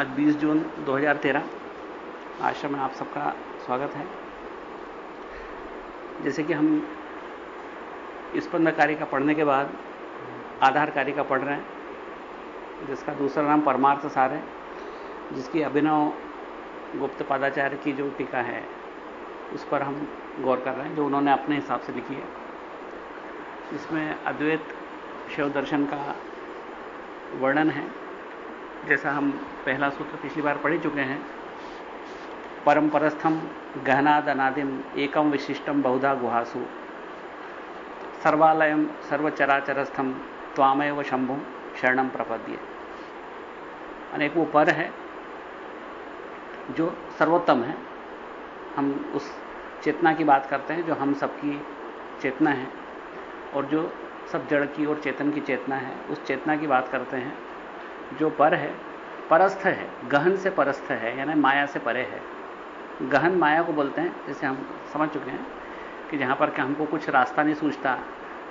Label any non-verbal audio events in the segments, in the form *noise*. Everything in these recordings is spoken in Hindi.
आज 20 जून 2013 आश्रम में आप सबका स्वागत है। जैसे कि हम स्पंद कार्य का पढ़ने के बाद आधार कार्य का पढ़ रहे हैं, जिसका दूसरा नाम परमार्थ सार है, जिसकी अभिनव गुप्त पादाचार्य की जो टीका है, उस पर हम गौर कर रहे हैं, जो उन्होंने अपने हिसाब से लिखी है। इसमें अद्वैत शिव दर्शन का वर्णन है। जैसा हम पहला सूत्र पिछली बार पढ़ चुके हैं परंपरस्थम गहनाद अनादिम एकम विशिष्टम बहुधा गुहासु। सर्वालयम सर्वचराचरस्थम त्वामय शंभु शरणम प्रपद्य। अनेक वो पर है जो सर्वोत्तम है। हम उस चेतना की बात करते हैं जो हम सबकी चेतना है और जो सब जड़ की और चेतन की चेतना है, उस चेतना की बात करते हैं जो पर है, परस्थ है, गहन से परस्थ है, यानी माया से परे है। गहन माया को बोलते हैं, जैसे हम समझ चुके हैं कि जहाँ पर कि हमको कुछ रास्ता नहीं सूझता,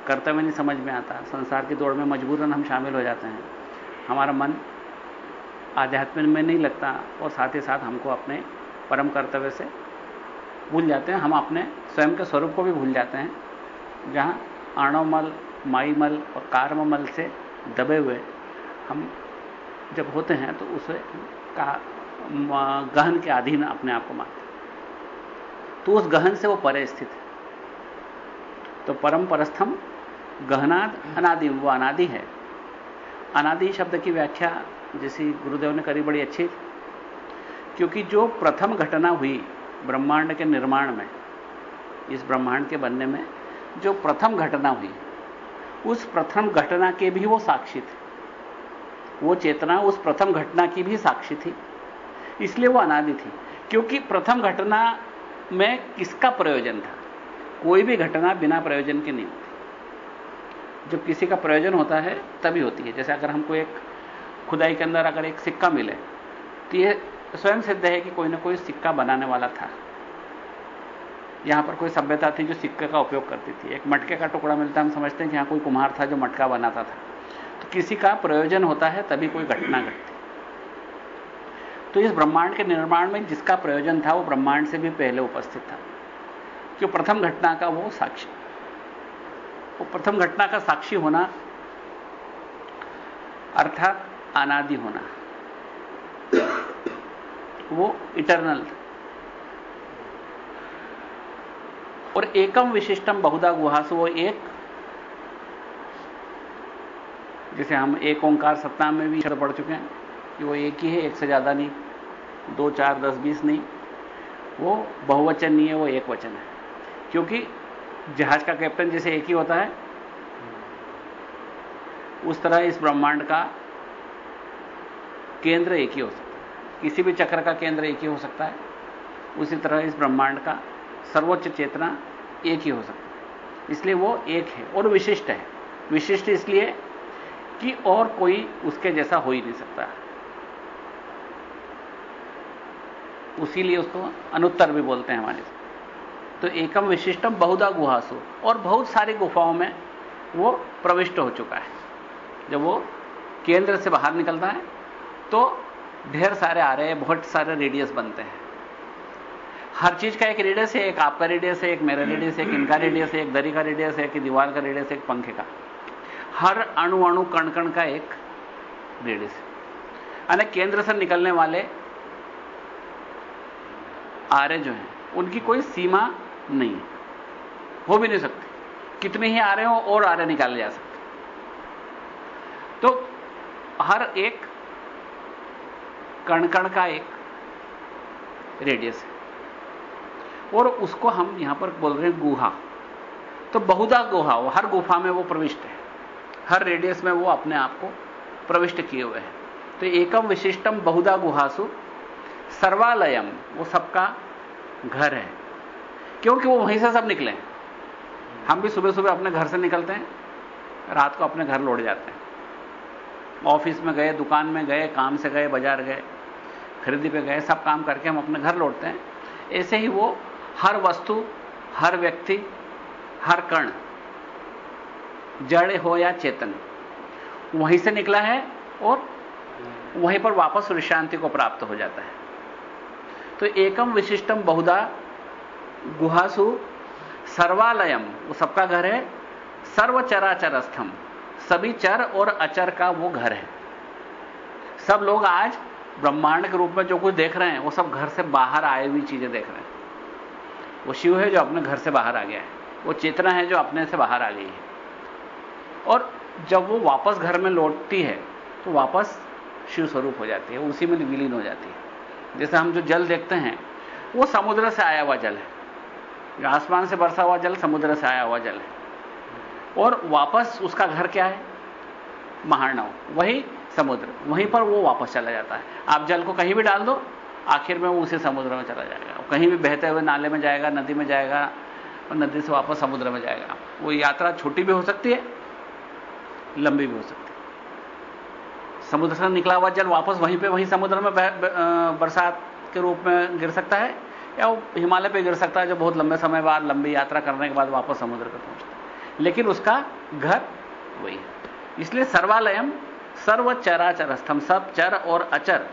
कर्तव्य नहीं समझ में आता, संसार की दौड़ में मजबूरन हम शामिल हो जाते हैं। हमारा मन आध्यात्म में नहीं लगता और साथ ही साथ हमको अपने परम कर्तव्य से भूल जाते हैं। हम अपने स्वयं के स्वरूप को भी भूल जाते हैं, जहाँ आणवमल, माईमल और कार्ममल से दबे हुए हम जब होते हैं तो उसे का गहन के अधीन अपने आप को मानते तो उस गहन से वो परे स्थित है। तो परम परस्थम गहनाद अनादि, वो अनादि है। अनादि शब्द की व्याख्या जैसी गुरुदेव ने करी बड़ी अच्छी थी। क्योंकि जो प्रथम घटना हुई ब्रह्मांड के निर्माण में, इस ब्रह्मांड के बनने में, जो प्रथम घटना हुई, उस प्रथम घटना के भी वो साक्षी थे। वो चेतना उस प्रथम घटना की भी साक्षी थी। इसलिए वो अनादि थी, क्योंकि प्रथम घटना में किसका प्रयोजन था? कोई भी घटना बिना प्रयोजन के नहीं होती। जब किसी का प्रयोजन होता है, तभी होती है। जैसे अगर हमको एक खुदाई के अंदर अगर एक सिक्का मिले तो यह स्वयं सिद्ध है कि कोई ना कोई सिक्का बनाने वाला था। यहाँ पर कोई सभ्यता थी जो सिक्के का उपयोग करती थी। एक मटके का टुकड़ा मिलता हम समझते हैं कि यहाँ कोई कुम्हार था जो मटका बनाता था। तो किसी का प्रयोजन होता है, तभी कोई घटना घटती। तो इस ब्रह्मांड के निर्माण में जिसका प्रयोजन था, वो ब्रह्मांड से भी पहले उपस्थित था। क्यों? प्रथम घटना का वो साक्षी। वो प्रथम घटना का साक्षी होना, अर्थात अनादि होना। वो इटरनल था। और एकम विशिष्टम बहुधा गुहासु, वो एक जैसे हम एक ओंकार सत्ता में भी पढ़ चुके हैं, कि वो एक ही है, एक से ज़्यादा नहीं, दो, चार, दस, बीस नहीं। वो बहुवचन नहीं है वो एक वचन है। क्योंकि जहाज़ का कैप्टन जैसे एक ही होता है, उस तरह इस ब्रह्मांड का केंद्र एक ही हो सकता है। किसी भी चक्र का केंद्र एक ही हो सकता है। उसी तरह इस ब्रह्मांड का सर्वोच्च चेतना एक ही हो सकता है। इसलिए वो एक है और विशिष्ट है। विशिष्ट इसलिए कि और कोई उसके जैसा हो ही नहीं सकता। उसीलिए उसको अनुत्तर भी बोलते हैं हमारे तो एकम विशिष्टम बहुधा गुहासु। और बहुत सारी गुफाओं में वो प्रविष्ट हो चुका है। जब वो केंद्र से बाहर निकलता है तो ढेर सारे आ रहे हैं, बहुत सारे रेडियस बनते हैं। हर चीज़ का एक रेडियस है, एक आपका रेडियस है, एक मेरा रेडियस है, एक इनका रेडियस है, एक दरी का रेडियस है, एक दीवार का रेडियस है, एक पंखे का। हर अणु अणु कण कण का एक रेडियस है। यानी केंद्र से निकलने वाले आरे जो हैं, उनकी कोई सीमा नहीं है। हो भी नहीं सकती। कितने ही आ रहे हो, और आरे निकाले जा सकते तो हर एक कण कण का एक रेडियस है। और उसको हम यहाँ पर बोल रहे हैं गुहा। तो बहुधा गुहा, वो हर गुफा में वो प्रविष्ट है। हर रेडियस में वो अपने आप को प्रविष्ट किए हुए हैं। तो एकम विशिष्टम बहुधा गुहासु, सर्वालयम, वो सबका घर है। क्योंकि वो वहीं से सब निकले। हम भी सुबह सुबह अपने घर से निकलते हैं, रात को अपने घर लौट जाते हैं। ऑफ़िस में गए, दुकान में गए, काम से गए, बाज़ार गए, खरीदी पे गए, सब काम करके हम अपने घर लौटते हैं। ऐसे ही वो हर वस्तु, हर व्यक्ति, हर कण जड़ हो या चेतन। वहीं से निकला है और वहीं पर वापस विश्रांति को प्राप्त हो जाता है। तो एकम विशिष्टम बहुधा गुहासु सर्वालयम, वो सबका घर है सर्वचराचर स्थम सभी चर और अचर का वो घर है। सब लोग आज ब्रह्मांड के रूप में जो कुछ देख रहे हैं, वो सब घर से बाहर आए हुई चीज़ें देख रहे हैं। वो शिव है जो अपने घर से बाहर आ गया है, वो चेतना है जो अपने से बाहर आ गई है। और जब वो वापस घर में लौटती है तो वापस शिव स्वरूप हो जाती है, उसी में विलीन हो जाती है। जैसे हम जो जल देखते हैं, वो समुद्र से आया हुआ जल है। आसमान से बरसा हुआ जल, समुद्र से आया हुआ जल है। और वापस उसका घर क्या है? महानव वही समुद्र। वहीं पर वो वापस चला जाता है। आप जल को कहीं भी डाल दो, आखिर में वो उसी समुद्र में चला जाएगा। कहीं भी बहते हुए नाले में जाएगा, नदी में जाएगा, और नदी से वापस समुद्र में जाएगा। वो यात्रा छोटी भी हो सकती है लंबी भी हो सकती है। समुद्र से निकला हुआ जल वापस वहीं पे, वहीं समुद्र में बरसात के रूप में गिर सकता है, या वो हिमालय पे गिर सकता है, जो बहुत लंबे समय बाद, लंबी यात्रा करने के बाद वापस समुद्र पर पहुँचता है। लेकिन उसका घर वही है। इसलिए सर्वालयम सर्व चराचर स्थम सब चर और अचर,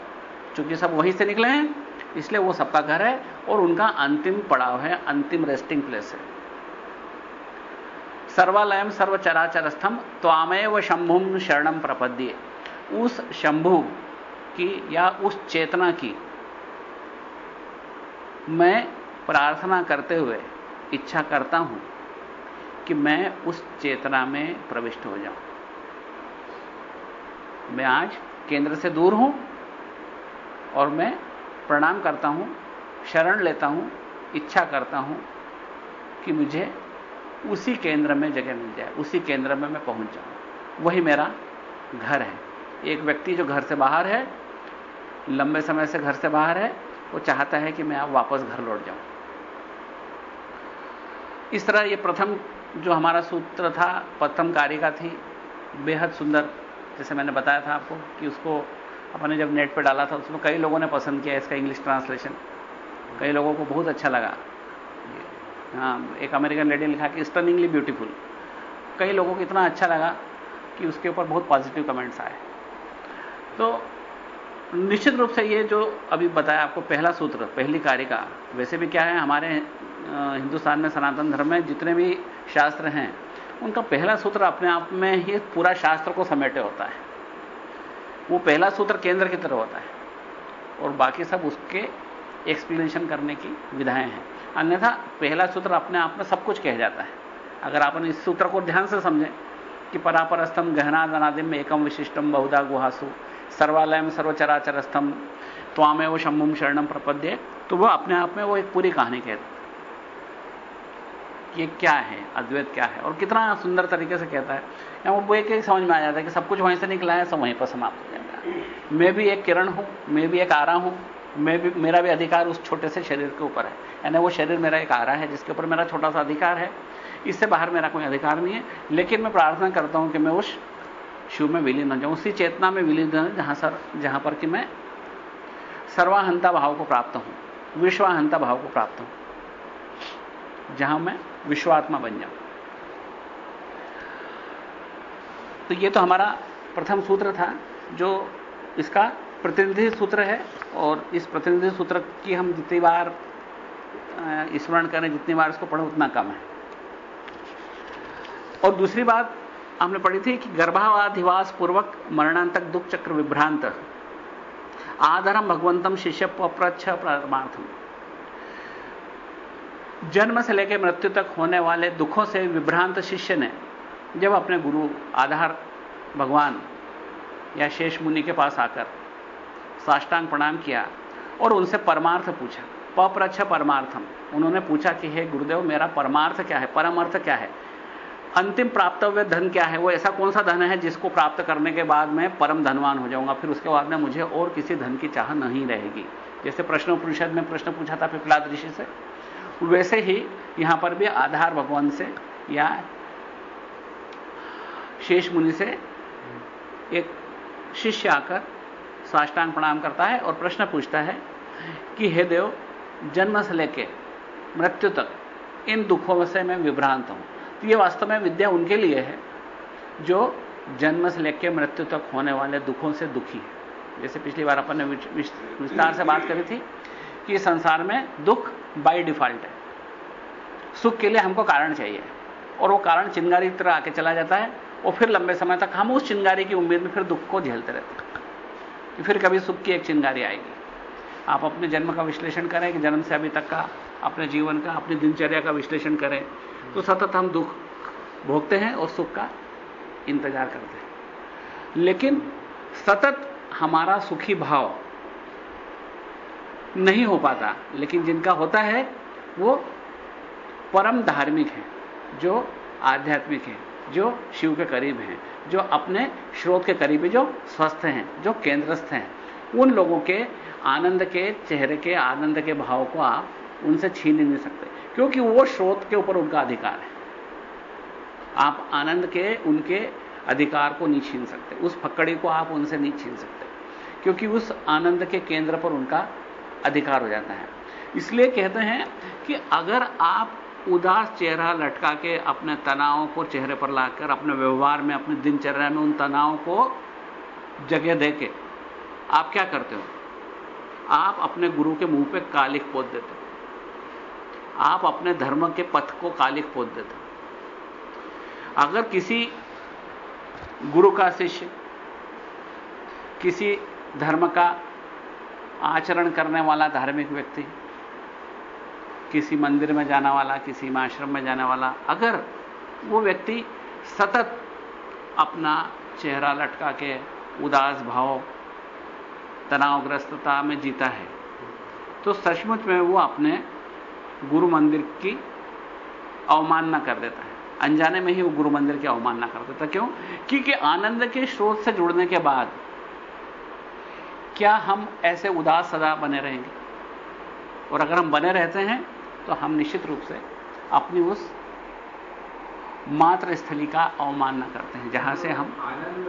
चूँकि सब वहीं से निकले हैं, इसलिए वो सबका घर है, और उनका अंतिम पड़ाव है, अंतिम रेस्टिंग प्लेस है। सर्वालयम सर्व चराचर स्थम त्वामय व शंभुम शरणम प्रपद्य। उस शंभु की या उस चेतना की मैं प्रार्थना करते हुए इच्छा करता हूँ कि मैं उस चेतना में प्रविष्ट हो जाऊँ। मैं आज केंद्र से दूर हूँ और मैं प्रणाम करता हूँ, शरण लेता हूँ, इच्छा करता हूँ कि मुझे उसी केंद्र में जगह मिल जाए, उसी केंद्र में मैं पहुँच जाऊँ। वही मेरा घर है। एक व्यक्ति जो घर से बाहर है, लंबे समय से घर से बाहर है, वो चाहता है कि मैं अब वापस घर लौट जाऊँ। इस तरह ये प्रथम जो हमारा सूत्र था, प्रथम कारिका थी, बेहद सुंदर, जैसे मैंने बताया था आपको कि उसको अपने जब नेट पर डाला था, उसमें कई लोगों ने पसंद किया इसका इंग्लिश ट्रांसलेशन कई लोगों को बहुत अच्छा लगा। एक अमेरिकन लेडी ने लिखा कि स्टनिंगली ब्यूटीफुल कई लोगों को इतना अच्छा लगा कि उसके ऊपर बहुत पॉजिटिव कमेंट्स आए। तो निश्चित रूप से ये जो अभी बताया आपको पहला सूत्र, पहली कार्य का वैसे भी क्या है, हमारे हिंदुस्तान में सनातन धर्म में जितने भी शास्त्र हैं, उनका पहला सूत्र अपने आप में ही पूरा शास्त्र को समेटे होता है। वो पहला सूत्र केंद्र की तरह होता है और बाकी सब उसके एक्सप्लेनेशन करने की विधाएँ हैं। अन्यथा पहला सूत्र अपने आप में सब कुछ कह जाता है। अगर आप इस सूत्र को ध्यान से समझें कि परापरस्तम गहना दनादिम में एकम विशिष्टम, बहुधा गुहासु, सर्वालयम सर्वचराचर स्तंभ त्वामे वो शंभुम शरणम प्रपद्य तो वह अपने आप में वो एक पूरी कहानी कहता कि क्या है? अद्वैत क्या है? और कितना सुंदर तरीके से कहता है। या वो एक एक समझ में आ जाता है कि सब कुछ वहीं से निकला है, सब वहीं पर समाप्त हो जाएगा मैं भी एक किरण हूँ, मैं भी एक आरा हूँ मैं भी, मेरा भी अधिकार उस छोटे से शरीर के ऊपर है। यानी वो शरीर मेरा एक आरा है, जिसके ऊपर मेरा छोटा सा अधिकार है। इससे बाहर मेरा कोई अधिकार नहीं है। लेकिन मैं प्रार्थना करता हूँ कि मैं उस शिव में विलीन हो जाऊँ। उसी चेतना में विलीन हो जहाँ सर, जहाँ पर कि मैं सर्वाहंता भाव को प्राप्त हूँ। विश्वाहंता भाव को प्राप्त हूँ। जहाँ मैं विश्वात्मा बन जाऊँ। तो ये तो हमारा प्रथम सूत्र था, जो इसका प्रतिनिधि सूत्र है और इस प्रतिनिधि सूत्र की हम जितनी बार स्मरण करें, जितनी बार इसको पढ़ें, उतना कम है। और दूसरी बात हमने पढ़ी थी कि गर्भावाधिवास पूर्वक मरणांतक दुख चक्र विभ्रांत आधरम भगवंतम शिष्य प्रच्छ परमार्थम। जन्म से लेकर मृत्यु तक होने वाले दुखों से विभ्रांत शिष्य ने जब अपने गुरु आधार भगवान या शेष मुनि के पास आकर साष्टांग प्रणाम किया और उनसे परमार्थ पूछा पप्रच्छ परमार्थम? उन्होंने पूछा कि, हे गुरुदेव, मेरा परमार्थ क्या है? परमार्थ क्या है? अंतिम प्राप्तव्य धन क्या है? वो ऐसा कौन सा धन है जिसको प्राप्त करने के बाद मैं परम धनवान हो जाऊँगा? फिर उसके बाद में मुझे और किसी धन की चाह नहीं रहेगी। जैसे प्रश्न परिषद में प्रश्न पूछा था पिपलाद ऋषि से, वैसे ही यहाँ पर भी आधार भगवान से या शेष मुनि से एक शिष्य आकर साष्टांग प्रणाम करता है और प्रश्न पूछता है कि, हे देव, जन्म से लेके मृत्यु तक इन दुखों से मैं विभ्रांत हूँ। तो ये वास्तव में विद्या उनके लिए है जो जन्म से लेकर मृत्यु तक होने वाले दुखों से दुखी है। जैसे पिछली बार अपन ने विस्तार से बात करी थी कि संसार में दुख बाई डिफ़ॉल्ट है। सुख के लिए हमको कारण चाहिए और वो कारण चिंगारी की तरह आके चला जाता है और फिर लंबे समय तक हम उस चिंगारी की उम्मीद में फिर दुख को झेलते रहते हैं। कि फिर कभी सुख की एक चिंगारी आएगी। आप अपने जन्म का विश्लेषण करें कि जन्म से अभी तक का, अपने जीवन का, अपनी दिनचर्या का विश्लेषण करें। तो सतत हम दुख भोगते हैं और सुख का इंतज़ार करते हैं। लेकिन सतत हमारा सुखी भाव नहीं हो पाता, लेकिन जिनका होता है, वो परम धार्मिक है, जो आध्यात्मिक है। जो शिव के करीब हैं, जो अपने स्रोत के करीब जो स्वस्थ हैं, जो केंद्रस्थ हैं, उन लोगों के आनंद के, चेहरे के आनंद के भाव को आप उनसे छीन नहीं सकते, क्योंकि वो स्रोत के ऊपर उनका अधिकार है। आप आनंद के, उनके अधिकार को नहीं छीन सकते, उस फकड़ी को आप उनसे नहीं छीन सकते, क्योंकि उस आनंद के केंद्र पर उनका अधिकार हो जाता है। इसलिए कहते हैं कि अगर आप उदास चेहरा लटका के अपने तनावों को चेहरे पर लाकर, अपने व्यवहार में, अपनी दिनचर्या में उन तनाव को जगह दे के आप क्या करते हो? आप अपने गुरु के मुँह पे कालिक पोत देते हो। आप अपने धर्म के पथ को कालिक पोत देते हो। अगर किसी गुरु का शिष्य किसी धर्म का आचरण करने वाला धार्मिक व्यक्ति किसी मंदिर में जाने वाला, किसी आश्रम में जाने वाला, अगर वो व्यक्ति सतत अपना चेहरा लटका के उदास भाव, तनावग्रस्तता में जीता है तो सचमुच में वो अपने गुरु मंदिर की अवमानना कर देता है। अनजाने में ही वो गुरु मंदिर की अवमानना कर देता क्यों? क्योंकि आनंद के स्रोत से जुड़ने के बाद क्या हम ऐसे उदास सदा बने रहेंगे? और अगर हम बने रहते हैं तो हम निश्चित रूप से अपनी उस मात्र स्थली का अवमानना करते हैं जहाँ से हम आनंद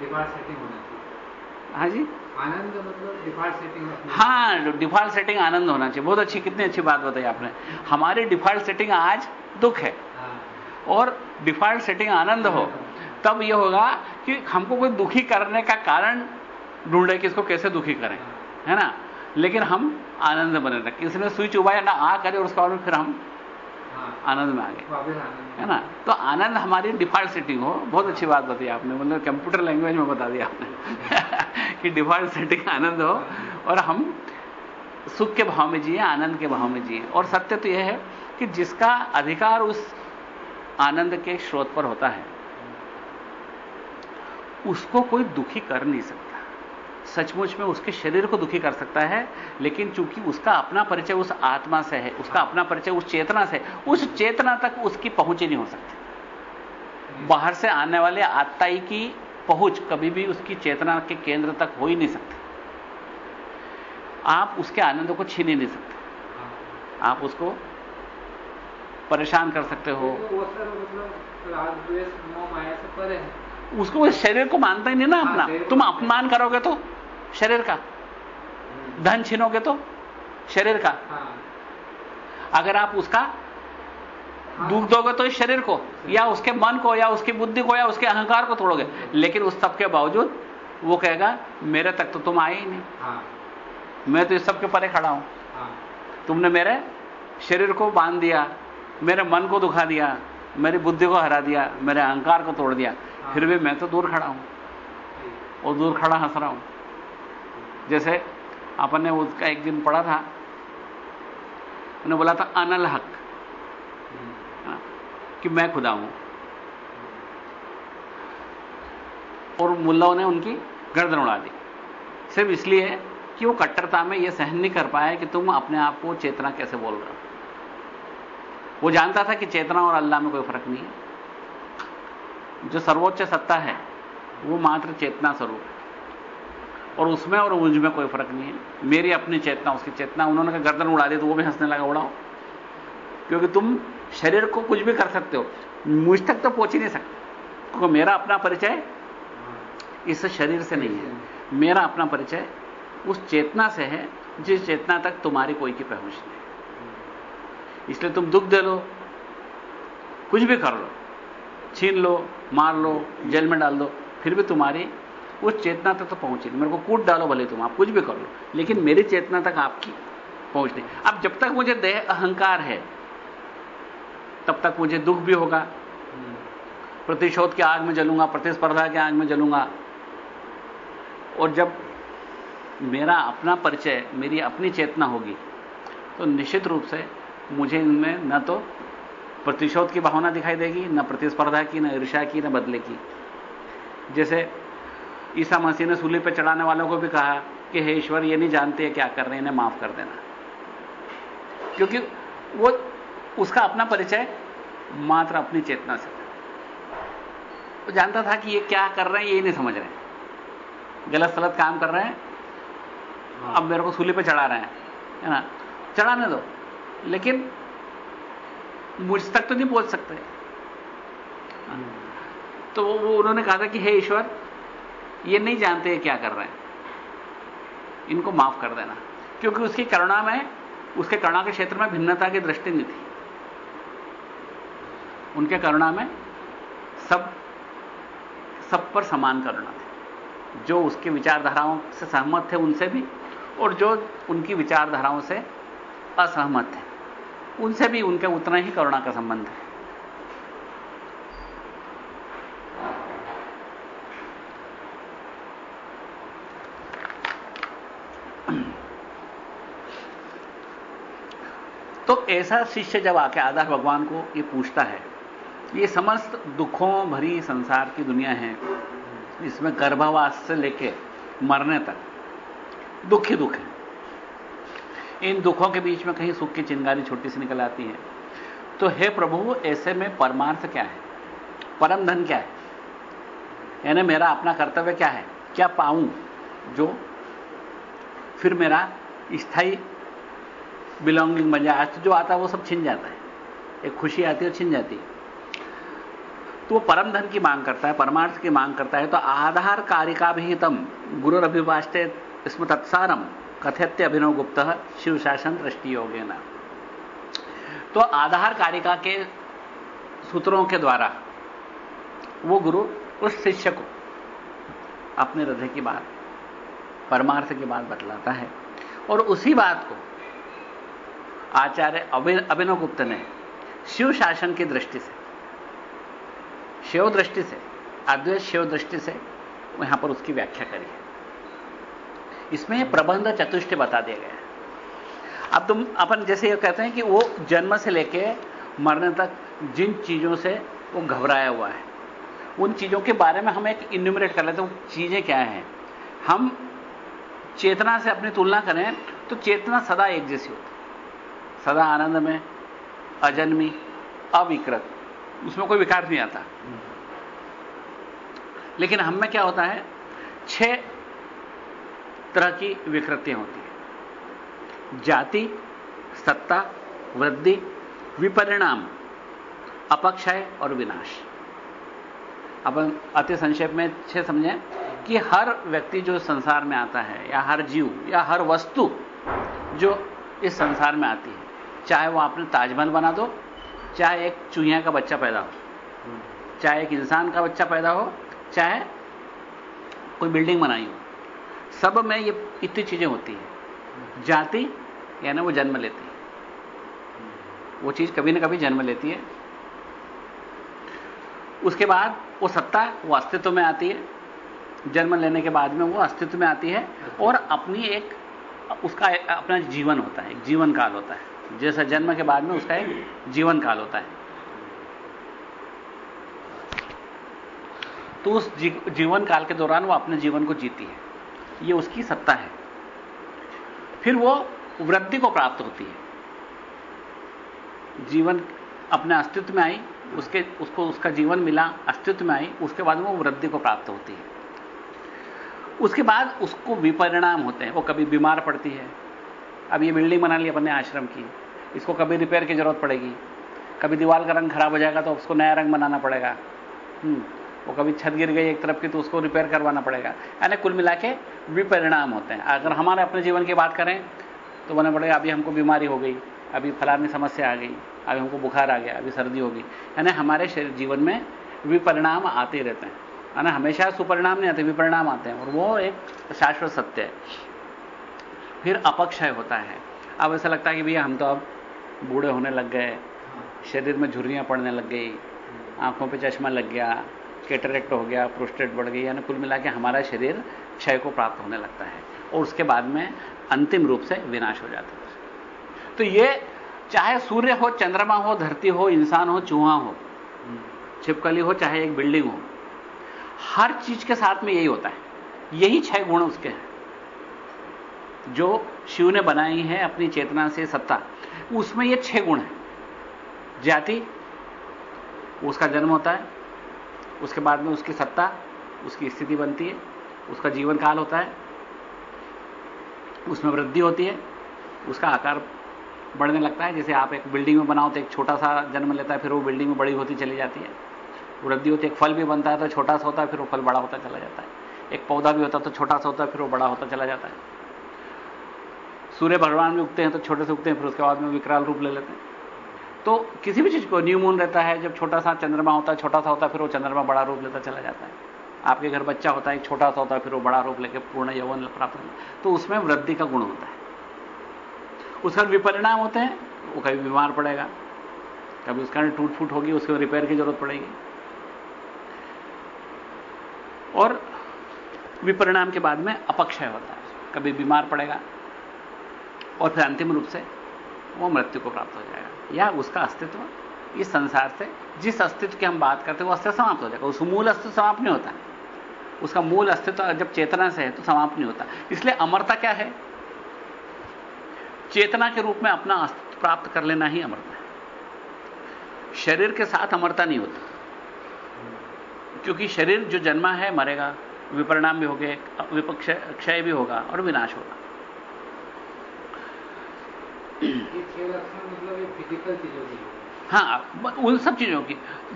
डिफ़ॉल्ट सेटिंग होना चाहिए। हाँ जी? आनंद मतलब डिफ़ॉल्ट सेटिंग हाँ डिफ़ॉल्ट सेटिंग आनंद होना चाहिए। बहुत अच्छी कितनी अच्छी बात बताई आपने। हमारी डिफ़ॉल्ट सेटिंग आज दुख है। हाँ। और डिफ़ॉल्ट सेटिंग आनंद हो तब यह होगा कि हमको कोई दुखी करने का कारण ढूंढे कि इसको कैसे दुखी करें। है ना? लेकिन हम आनंद बने रहे किसी ने स्विच उबाया ना आ करे और उसके बाद फिर हम हाँ। आनंद में आ गए। है ना? तो आनंद हमारी डिफ़ॉल्ट सेटिंग हो। बहुत अच्छी बात बताई आपने। मतलब कंप्यूटर लैंग्वेज में बता दिया आपने। *laughs* कि डिफ़ॉल्ट सेटिंग आनंद हो और हम सुख के भाव में जिए आनंद के भाव में जिए। और सत्य तो यह है कि जिसका अधिकार उस आनंद के स्रोत पर होता है उसको कोई दुखी कर नहीं सकता। सचमुच में उसके शरीर को दुखी कर सकता है, लेकिन चूँकि उसका अपना परिचय उस आत्मा से है, उसका अपना परिचय उस चेतना से उस चेतना तक उसकी पहुँच ही नहीं हो सकती। बाहर से आने वाले आत्ताई की पहुँच कभी भी उसकी चेतना के केंद्र तक हो ही नहीं सकती। आप उसके आनंद को छीन ही नहीं सकते। आप उसको परेशान कर सकते हो। वो सर मतलब राग द्वेष मोह माया से परे है। उसको वो शरीर को मानता ही नहीं ना हाँ, अपना। तुम अपमान करोगे तो? शरीर का। धन छीनोगे तो? शरीर का। हाँ। अगर आप उसका हाँ। दुख दोगे तो इस शरीर को या उसके मन को या उसकी बुद्धि को या उसके अहंकार को तोड़ोगे। लेकिन उस सब के बावजूद वो कहेगा मेरे तक तो तुम आए ही नहीं। हाँ। मैं तो इस सब के परे खड़ा हूँ। तुमने मेरे शरीर को बाँध दिया मेरे मन को दुखा दिया मेरी बुद्धि को हरा दिया मेरे अहंकार को तोड़ दिया। फिर भी मैं तो दूर खड़ा हूँ। और दूर खड़ा हंस रहा हूँ। जैसे अपन ने उसका एक दिन पढ़ा था उन्होंने बोला था अनल हक। हाँ, कि मैं खुदा हूँ। और मुल्लाओं ने उनकी गर्दन उड़ा दी। सिर्फ़ इसलिए कि वो कट्टरता में यह सहन नहीं कर पाया कि तुम अपने आप को चेतना कैसे बोल रहे हो। वो जानता था कि चेतना और अल्लाह में कोई फ़र्क नहीं है। जो सर्वोच्च सत्ता है, वो मात्र चेतना स्वरूप है। और उसमें और मुझमें कोई फ़र्क नहीं है। मेरी अपनी चेतना, उसकी चेतना। उन्होंने कहा, गर्दन उड़ा दी तो वो भी हंसने लगा, उड़ाओ। क्योंकि तुम शरीर को कुछ भी कर सकते हो। मुझ तक तो पहुँच ही नहीं सकते। क्योंकि मेरा अपना परिचय इस शरीर से नहीं है। मेरा अपना परिचय उस चेतना से है, जिस चेतना तक तुम्हारी कोई की पहुँच नहीं। इसलिए तुम दुख दे लो, कुछ भी कर लो। छीन लो, मार लो, जेल में डाल दो, फिर भी तुम्हारी उस चेतना तक तो पहुँची मेरे को कूट डालो भले तुम, आप कुछ भी कर लो, लेकिन मेरी चेतना तक आपकी पहुँच नहीं। अब जब तक मुझे देह अहंकार है, तब तक मुझे दुख भी होगा। प्रतिशोध के आग में जलूँगा, प्रतिस्पर्धा के आग में जलूँगा। और जब मेरा अपना परिचय, मेरी अपनी चेतना होगी तो निश्चित रूप से मुझे इनमें न तो प्रतिशोध की भावना दिखाई देगी न प्रतिस्पर्धा की न ईर्षा की न बदले की। जैसे ईसा मसीह ने सूली पर चढ़ाने वालों को भी कहा कि हे ईश्वर ये नहीं जानते क्या कर रहे हैं इन्हें माफ़ कर देना। क्योंकि वो उसका अपना परिचय मात्र अपनी चेतना से। वो जानता था कि ये क्या कर रहे हैं ये नहीं समझ रहे गलत सलत काम कर रहे हैं। अब मेरे को सूली पे चढ़ा रहे हैं है ना? चढ़ाने दो। लेकिन मुझ तक तो नहीं पहुँच सकते। तो वो उन्होंने कहा था कि, हे ईश्वर, ये नहीं जानते क्या कर रहे हैं। इनको माफ़ कर देना। क्योंकि उसकी करुणा में, उसके करुणा के क्षेत्र में भिन्नता की दृष्टि नहीं थी। उनके करुणा में सब सब पर समान करुणा थी। जो उसकी विचारधाराओं से सहमत थे, उनसे भी, और जो उनकी विचारधाराओं से असहमत थे। उनसे भी उनके उतना ही करुणा का संबंध है। तो ऐसा शिष्य जब आके आधार भगवान को ये पूछता है, ये समस्त दुखों भरी संसार की दुनिया है, इसमें गर्भावास से लेके मरने तक, दुख ही दुख है। इन दुखों के बीच में कहीं सुख की चिंगारी छोटी सी निकल आती है। तो हे प्रभु, ऐसे में परमार्थ क्या है? परम धन क्या है? यानी मेरा अपना कर्तव्य क्या है? क्या पाऊँ जो फिर मेरा स्थायी बिलोंगिंग बन जाए आज जो आता है वो सब छिन जाता है। एक खुशी आती है और छिन जाती है। तो वो परम धन की मांग करता है, परमार्थ की मांग करता है तो आधार कारिका भी गुरु अभिभाष्टे इसमें तत्सारम। कथ्यत्य अभिनव गुप्त शिव शासन दृष्टि योगे तो आधार कारिका के सूत्रों के द्वारा वो गुरु उस शिष्य को अपने हृदय की बात, परमार्थ की बात बतलाता है और उसी बात को आचार्य अभिनव गुप्त ने शिव शासन की दृष्टि से, शिव दृष्टि से, अद्वैत शिव दृष्टि से यहाँ पर उसकी व्याख्या करी है। इसमें प्रबंध चतुष्ट बता दिया गया अब तुम अपन जैसे ये कहते हैं कि वो जन्म से लेके मरने तक जिन चीज़ों से वो घबराया हुआ है, उन चीज़ों के बारे में हम एक इन्यूमरेट कर लेते हैं चीज़ें क्या हैं। हम चेतना से अपनी तुलना करें तो चेतना सदा एक जैसी होती सदा आनंद में अजन्मी, अविकृत, उसमें कोई विकार नहीं आता। लेकिन हम में क्या होता है, छह तरह की विकृतियाँ होती है। जाति, सत्ता, वृद्धि, विपरिणाम अपक्षय और विनाश। अपन अति संक्षेप में छह समझें कि हर व्यक्ति जो संसार में आता है, या हर जीव, या हर वस्तु जो इस संसार में आती है, चाहे वो आपने ताजमहल बना दो, चाहे एक चूहिया का बच्चा पैदा हो, चाहे एक इंसान का बच्चा पैदा हो, चाहे कोई बिल्डिंग बनाई हो सब में ये इतनी चीज़ें होती हैं। जाति, यानी वो जन्म लेती है। वो चीज़ कभी ना कभी जन्म लेती है। उसके बाद वो सत्ता, वो अस्तित्व में आती है। जन्म लेने के बाद में वो अस्तित्व में आती है और अपनी एक, उसका अपना जीवन होता है जीवन काल होता है। जैसा जन्म के बाद में उसका एक जीवन काल होता है। तो उस जीवन काल के दौरान वो अपने जीवन को जीती है। ये उसकी सत्ता है। फिर वो वृद्धि को प्राप्त होती है। जीवन अपने अस्तित्व में आई उसके उसको उसका जीवन मिला अस्तित्व में आई उसके बाद वो वृद्धि को प्राप्त होती है। उसके बाद उसको विपरिणाम होते हैं। वो कभी बीमार पड़ती है। अब ये बिल्डिंग बना ली अपने आश्रम की। इसको कभी रिपेयर की ज़रूरत पड़ेगी। कभी दीवार का रंग खराब हो जाएगा तो उसको नया रंग बनाना पड़ेगा। हम्म, वो कभी छत गिर गई एक तरफ़ की तो उसको रिपेयर करवाना पड़ेगा। यानी कुल मिला के विपरिणाम होते हैं। अगर हमारे अपने जीवन की बात करें तो बोलना पड़ेगा अभी हमको बीमारी हो गई अभी फलानी समस्या आ गई अभी हमको बुखार आ गया अभी सर्दी होगी यानी हमारे जीवन में विपरिणाम आते रहते हैं। है ना हमेशा सुपरिणाम नहीं आते विपरिणाम आते हैं। और वो एक शाश्वत सत्य है। फिर अपक्षय होता है। अब ऐसा लगता है कि भैया हम तो अब बूढ़े होने लग गए। हाँ। शरीर में झुर्रियाँ पड़ने लग गई। आँखों पे चश्मा लग गया। कैटरेक्ट हो गया, प्रोस्टेट बढ़ गई, यानी कुल मिला के हमारा शरीर क्षय को प्राप्त होने लगता है और उसके बाद में अंतिम रूप से विनाश हो जाता है। तो ये चाहे सूर्य हो, चंद्रमा हो, धरती हो, इंसान हो, चूहा हो, छिपकली हो, चाहे एक बिल्डिंग हो, हर चीज़ के साथ में यही होता है। यही छह गुण उसके हैं। जो शिव ने बनाई है अपनी चेतना से सत्ता, उसमें ये छह गुण है। जाति, उसका जन्म होता है उसके बाद में उसकी सत्ता, उसकी स्थिति बनती है, उसका जीवन काल होता है, उसमें वृद्धि होती है, उसका आकार बढ़ने लगता है, जैसे आप एक बिल्डिंग में बनाओ तो एक छोटा सा जन्म लेता है, फिर वो बिल्डिंग में बड़ी होती चली जाती है। वृद्धि होती है, एक फल भी बनता है तो छोटा सा होता है, फिर वो फल बड़ा होता चला जाता है। एक पौधा भी होता है तो छोटा सा होता है, फिर वो बड़ा होता चला जाता है। सूर्य भगवान भी उगते हैं तो छोटे से उगते हैं, फिर उसके बाद में विकराल रूप ले लेते हैं। तो किसी भी चीज़ को न्यू मून रहता है, जब छोटा सा चंद्रमा होता है, छोटा सा होता है, फिर वो चंद्रमा बड़ा रूप लेता चला जाता है। आपके घर बच्चा होता है, एक छोटा सा होता है, फिर वो बड़ा रूप लेकर पूर्ण यौवन प्राप्त होता है। तो उसमें वृद्धि का गुण होता है। उसका विपरिणाम होते हैं, वो कभी बीमार पड़ेगा, कभी उसका टूट फूट होगी, उसको रिपेयर की ज़रूरत पड़ेगी। और विपरिणाम के बाद में अपक्षय होता है। कभी बीमार पड़ेगा, और फिर अंतिम रूप से वो मृत्यु को प्राप्त हो जाएगा। या उसका अस्तित्व इस संसार से, जिस अस्तित्व की हम बात करते हैं, वो अस्तित्व समाप्त हो जाएगा। उस मूल अस्तित्व समाप्त नहीं होता। उसका मूल अस्तित्व जब चेतना से है तो समाप्त नहीं होता। इसलिए अमरता क्या है? चेतना के रूप में अपना अस्तित्व प्राप्त कर लेना ही अमरता है। शरीर के साथ अमरता नहीं होती। क्योंकि शरीर जो जन्मा है, मरेगा। विपरिणाम भी हो गए विपक्ष क्षय भी होगा और विनाश होगा ये छह लक्षण मतलब ये फ़िज़िकल चीज़ों की है। हाँ उन सब चीज़ों की।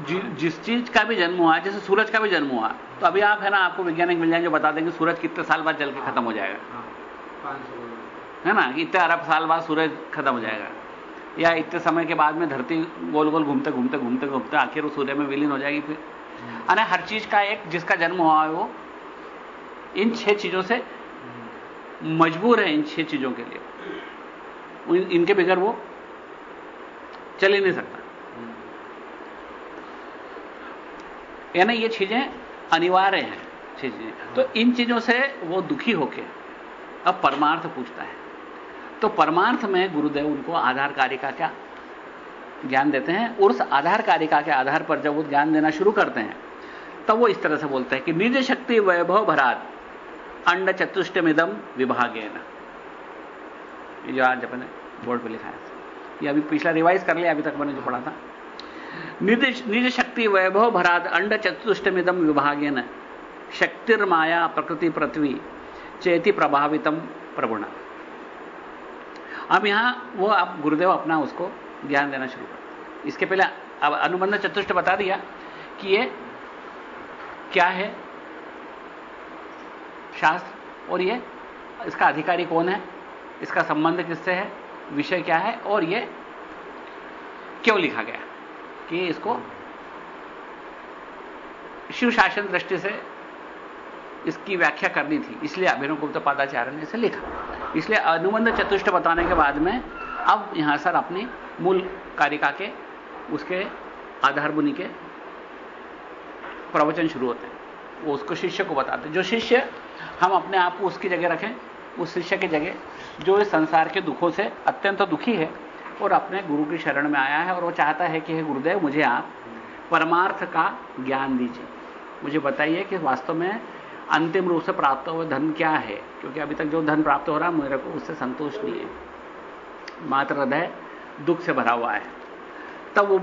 जि, जिस चीज़ का भी जन्म हुआ जैसे सूरज का भी जन्म हुआ तो अभी आप है ना आपको वैज्ञानिक मिल जाएँगे बता देंगे सूरज कितने साल बाद जल के खत्म हो जाएगा। हाँ। है ना इतने अरब साल बाद सूरज खत्म हो जाएगा। या इतने समय के बाद में धरती गोल गोल घूमते घूमते घूमते घूमते आखिर वो सूर्य में विलीन हो जाएगी फिर। अरे हर चीज़ का एक जिसका जन्म हुआ है वो इन छह चीज़ों से मजबूर है इन छह चीज़ों के लिए। इनके बगैर वो चल ही नहीं सकता। यानी ये चीज़ें अनिवार्य हैं चीज़ें। तो इन चीज़ों से वो दुखी होके अब परमार्थ पूछता है। तो परमार्थ में गुरुदेव उनको आधार कारिका क्या ज्ञान देते हैं और उस आधार कारिका के आधार पर जब वो ज्ञान देना शुरू करते हैं तब वो इस तरह से बोलते हैं कि निज शक्ति वैभव भरात अंड चतुष्टमिदम विभागेन। आज अपने बोर्ड पे लिखा है। ये अभी पिछला रिवाइज कर लिया, अभी तक मैंने जो पढ़ा था। निज शक्ति वैभव भरात अंड चतुष्टमिदम विभागेन शक्तिर्माया प्रकृति पृथ्वी चेति प्रभावितम प्रगुण। अब यहाँ वो आप गुरुदेव अपना उसको ज्ञान देना शुरू करते इसके पहले अब अनुबंध चतुष्ट बता दिया कि ये क्या है? शास्त्र। और ये इसका अधिकारी कौन है? इसका संबंध किससे है? विषय क्या है? और ये क्यों लिखा गया? कि इसको शिव शासन दृष्टि से इसकी व्याख्या करनी थी। इसलिए अभिनव गुप्त पादाचार्य ने इसे लिखा। इसलिए अनुबंध चतुष्ट बताने के बाद में अब यहाँ सर अपनी मूल कारिका के, उसके आधार बुनी के प्रवचन शुरू होते हैं। वो उसको शिष्य को बताते जो शिष्य हम अपने आप को उसकी जगह रखें उस शिष्य की जगह, जो इस संसार के दुखों से अत्यंत दुखी है और अपने गुरु की शरण में आया है और वो चाहता है कि, हे गुरुदेव, मुझे आप परमार्थ का ज्ञान दीजिए। मुझे बताइए कि वास्तव में अंतिम रूप से प्राप्त हुआ धन क्या है? क्योंकि अभी तक जो धन प्राप्त हो रहा है, मेरे को उससे संतोष नहीं है। मात्र हृदय दुख से भरा हुआ है। तब वो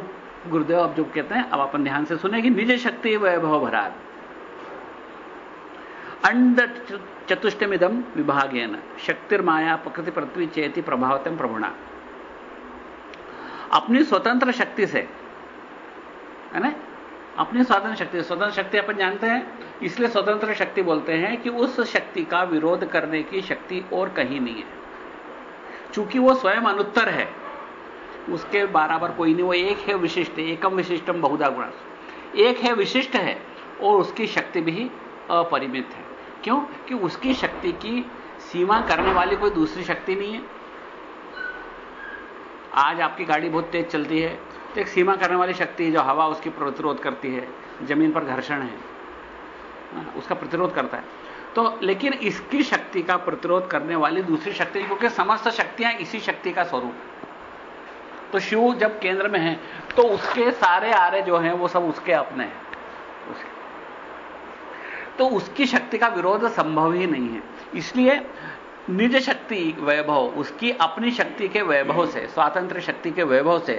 गुरुदेव अब जो कहते हैं, अब अपन ध्यान से सुने कि निज शक्ति वैभव भरा अंड चतुष्टमिदम विभागेन। शक्तिर्माया प्रकृति पृथ्वी चेति प्रभावतम प्रभुणा। अपनी स्वतंत्र शक्ति से, है ना? अपनी स्वतंत्र शक्ति स्वतंत्र शक्ति अपन जानते हैं। इसलिए स्वतंत्र शक्ति बोलते हैं कि उस शक्ति का विरोध करने की शक्ति और कहीं नहीं है। चूँकि वो स्वयं अनुत्तर है, उसके बराबर कोई नहीं। वो एक है विशिष्ट, एकम विशिष्टम बहुधा गुण। एक है विशिष्ट है और उसकी शक्ति भी अपरिमित है। क्यों? कि उसकी शक्ति की सीमा करने वाली कोई दूसरी शक्ति नहीं है। आज आपकी गाड़ी बहुत तेज चलती है तो एक सीमा करने वाली शक्ति है जो हवा उसकी प्रतिरोध करती है ज़मीन पर घर्षण है। हाँ, उसका प्रतिरोध करता है। तो लेकिन इसकी शक्ति का प्रतिरोध करने वाली दूसरी शक्ति क्योंकि समस्त शक्तियाँ इसी शक्ति का स्वरूप तो शिव जब केंद्र में है तो उसके सारे आरे जो हैं वो सब उसके अपने हैं। उसके तो उसकी शक्ति का विरोध संभव ही नहीं है। इसलिए निज शक्ति वैभव, उसकी अपनी शक्ति के वैभव से, स्वातंत्र शक्ति के वैभव से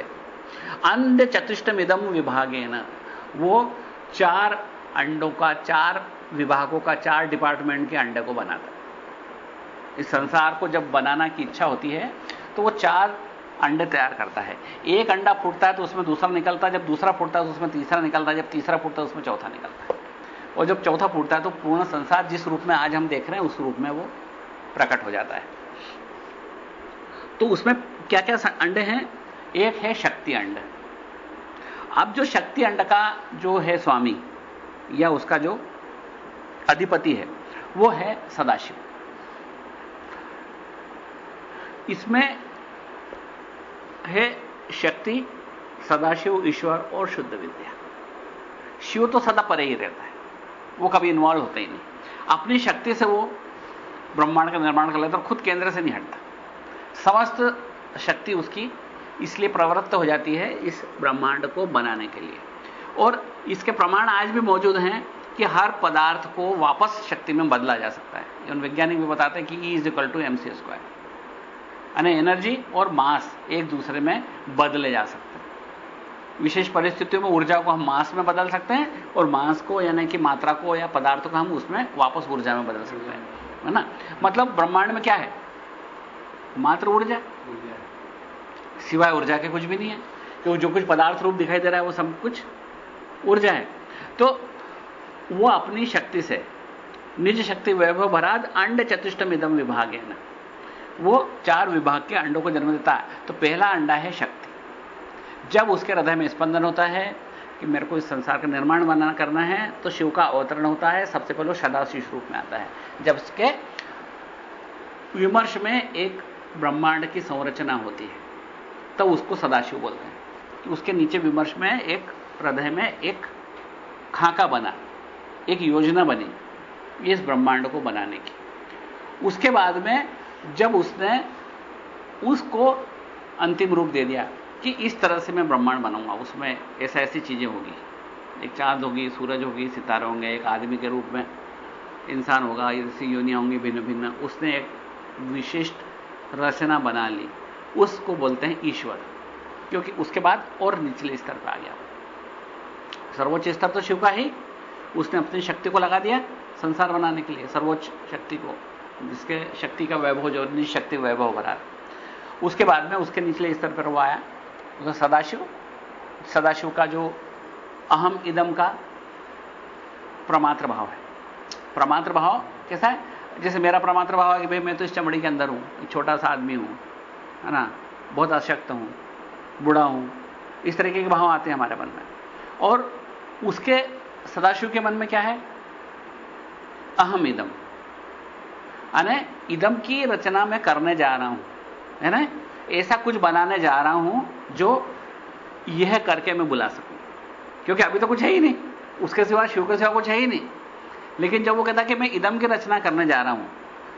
अंड चतुष्टमिदम विभागे न वो चार अंडों का, चार विभागों का, चार डिपार्टमेंट के अंडे को बनाता है। इस संसार को जब बनाना की इच्छा होती है तो वो चार अंडे तैयार करता है। एक अंडा फूटता है तो उसमें दूसरा निकलता है, जब दूसरा फूटता है तो उसमें तीसरा निकलता है, जब तीसरा फूटता है तो उसमें चौथा निकलता है। और जब चौथा फूटता है तो पूर्ण संसार जिस रूप में आज हम देख रहे हैं, उस रूप में वो प्रकट हो जाता है। तो उसमें क्या क्या अंडे हैं? एक है शक्ति अंड। अब जो शक्ति अंड का जो है स्वामी, या उसका जो अधिपति है, वो है सदाशिव। इसमें है शक्ति, सदाशिव, ईश्वर और शुद्ध विद्या। शिव तो सदा परे ही रहता है। वो कभी इन्वॉल्व होता ही नहीं। अपनी शक्ति से वो ब्रह्मांड का निर्माण कर लेता और खुद केंद्र से नहीं हटता। समस्त शक्ति उसकी इसलिए प्रवृत्त हो जाती है इस ब्रह्मांड को बनाने के लिए। और इसके प्रमाण आज भी मौजूद हैं कि हर पदार्थ को वापस शक्ति में बदला जा सकता है। उन वैज्ञानिक भी बताते हैं कि E is equal to M C square यानी एनर्जी और मास एक दूसरे में बदले जा सकते हैं। विशेष परिस्थितियों में ऊर्जा को हम मास में बदल सकते हैं और मास को यानी कि मात्रा को या पदार्थ को हम उसमें वापस ऊर्जा में बदल सकते हैं। है ना? मतलब ब्रह्मांड में क्या है? मात्र ऊर्जा। सिवाय ऊर्जा के कुछ भी नहीं है। क्योंकि जो कुछ पदार्थ रूप दिखाई दे रहा है, वो सब कुछ ऊर्जा है। तो वो अपनी शक्ति से, निज शक्ति वैभव भराद अंड चतुष्टम इदम विभाग है ना वो चार विभाग के अंडों को जन्म देता है। तो पहला अंडा है शक्ति। जब उसके हृदय में स्पंदन होता है कि मेरे को इस संसार का निर्माण बनाना करना है तो शिव का अवतरण होता है, सबसे पहले सदाशिव रूप में आता है। जब उसके विमर्श में एक ब्रह्मांड की संरचना होती है, तब तो उसको सदाशिव बोलते हैं। कि उसके नीचे विमर्श में एक, हृदय में एक खाका बना, एक योजना बनी, इस ब्रह्मांड को बनाने की। उसके बाद में जब उसने उसको अंतिम रूप दे दिया कि इस तरह से मैं ब्रह्मांड बनाऊँगा, उसमें ऐसा ऐसी चीज़ें होगी। एक चाँद होगी, सूरज होगी, सितारे होंगे, एक आदमी के रूप में इंसान होगा, ऐसी योनियाँ होंगी भिन्न भिन्न उसने एक विशिष्ट रचना बना ली। उसको बोलते हैं ईश्वर, क्योंकि उसके बाद और निचले स्तर पर आ गया। सर्वोच्च स्तर तो शिव का ही। उसने अपनी शक्ति को लगा दिया संसार बनाने के लिए, सर्वोच्च शक्ति को, जिसके शक्ति का वैभव जो, निशक्ति वैभव भरा उसके बाद में उसके निचले स्तर पर वो आया। उसका सदाशिव सदाशिव का जो अहम इदम का प्रमात्र भाव है। प्रमात्र भाव कैसा है? जैसे मेरा प्रमात्र भाव है कि भाई मैं तो इस चमड़ी के अंदर हूँ छोटा सा आदमी हूँ, है ना? बहुत अशक्त हूँ, बुढ़ा हूँ। इस तरीके के भाव आते हैं हमारे मन में। और उसके, सदाशिव के मन में क्या है? अहम इदम। अने इदम की रचना मैं करने जा रहा हूँ, है ना? ऐसा कुछ बनाने जा रहा हूँ जो यह करके मैं बुला सकूँ। क्योंकि अभी तो कुछ है ही नहीं। उसके सिवा, शिव के सिवा कुछ है ही नहीं। लेकिन जब वो कहता कि मैं इदम की रचना करने जा रहा हूँ,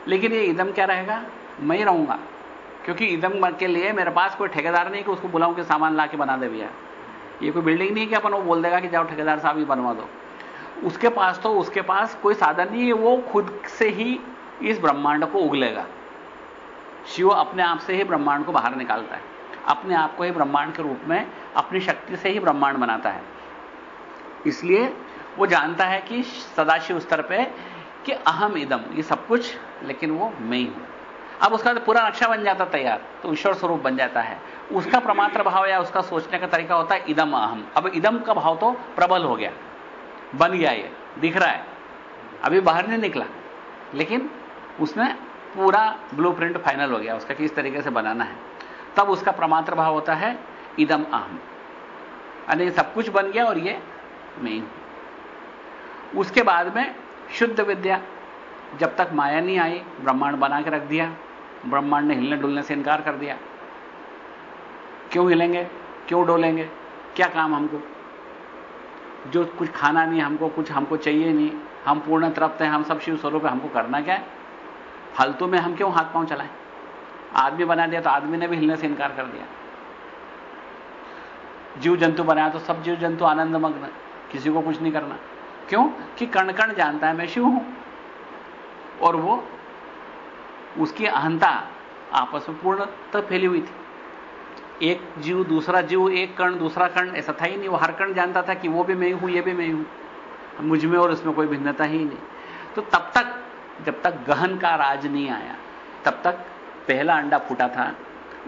लेकिन ये इदम क्या रहेगा? मैं ही रहूँगा। क्योंकि इदम के लिए मेरे पास कोई ठेकेदार नहीं कि उसको बुलाऊं कि सामान ला के बना दे भैया। ये कोई बिल्डिंग नहीं कि अपन वो बोल देगा कि जाओ ठेकेदार साहब ही बनवा दो। उसके पास तो उसके पास कोई साधन नहीं है, वो खुद से ही इस ब्रह्मांड को उगलेगा। शिव अपने आप से ही ब्रह्मांड को बाहर निकालता है। अपने आप को ही ब्रह्मांड के रूप में, अपनी शक्ति से ही ब्रह्मांड बनाता है। इसलिए वो जानता है कि सदाशिव स्तर पे कि अहम इदम, ये सब कुछ, लेकिन वो मैं ही हूँ। अब उसका तो पूरा नक्शा बन जाता तैयार तो ईश्वर स्वरूप बन जाता है। उसका प्रमात्र भाव या उसका सोचने का तरीका होता है इदम अहम। अब इदम का भाव तो प्रबल हो गया, बन गया ये, दिख रहा है। अभी बाहर नहीं निकला, लेकिन उसने पूरा ब्लूप्रिंट फाइनल हो गया, उसका किस तरीके से बनाना है। तब उसका प्रमात्र भाव होता है, इदम अहम। यानी सब कुछ बन गया और ये मैं उसके बाद में शुद्ध विद्या, जब तक माया नहीं आई, ब्रह्मांड बना के रख दिया, ब्रह्मांड ने हिलने डुलने से इनकार कर दिया। क्यों हिलेंगे? क्यों डोलेंगे? क्या काम हमको? जो कुछ खाना नहीं, हमको कुछ हमको चाहिए नहीं, हम पूर्ण तृप्त हैं, हम सब शिव स्वरूप हमको करना क्या है? फालतू में हम क्यों हाथ पाँव चलाएँ? आदमी बना दिया तो आदमी ने भी हिलने से इनकार कर दिया। जीव जंतु बनाया तो सब जीव जंतु आनंद मग्न किसी को कुछ नहीं करना। क्यों? कि कण कण जानता है, मैं शिव हूँ। और वो, उसकी अहंता आपस में पूर्णतः फैली हुई थी। एक जीव, दूसरा जीव, एक कण, दूसरा कण, ऐसा था ही नहीं। वो हर कण जानता था कि वो भी मैं हूँ, ये भी मैं हूँ। मुझमें और उसमें कोई भिन्नता ही नहीं। तो तब तक जब तक गहन का राज नहीं आया, तब तक पहला अंडा फूटा था,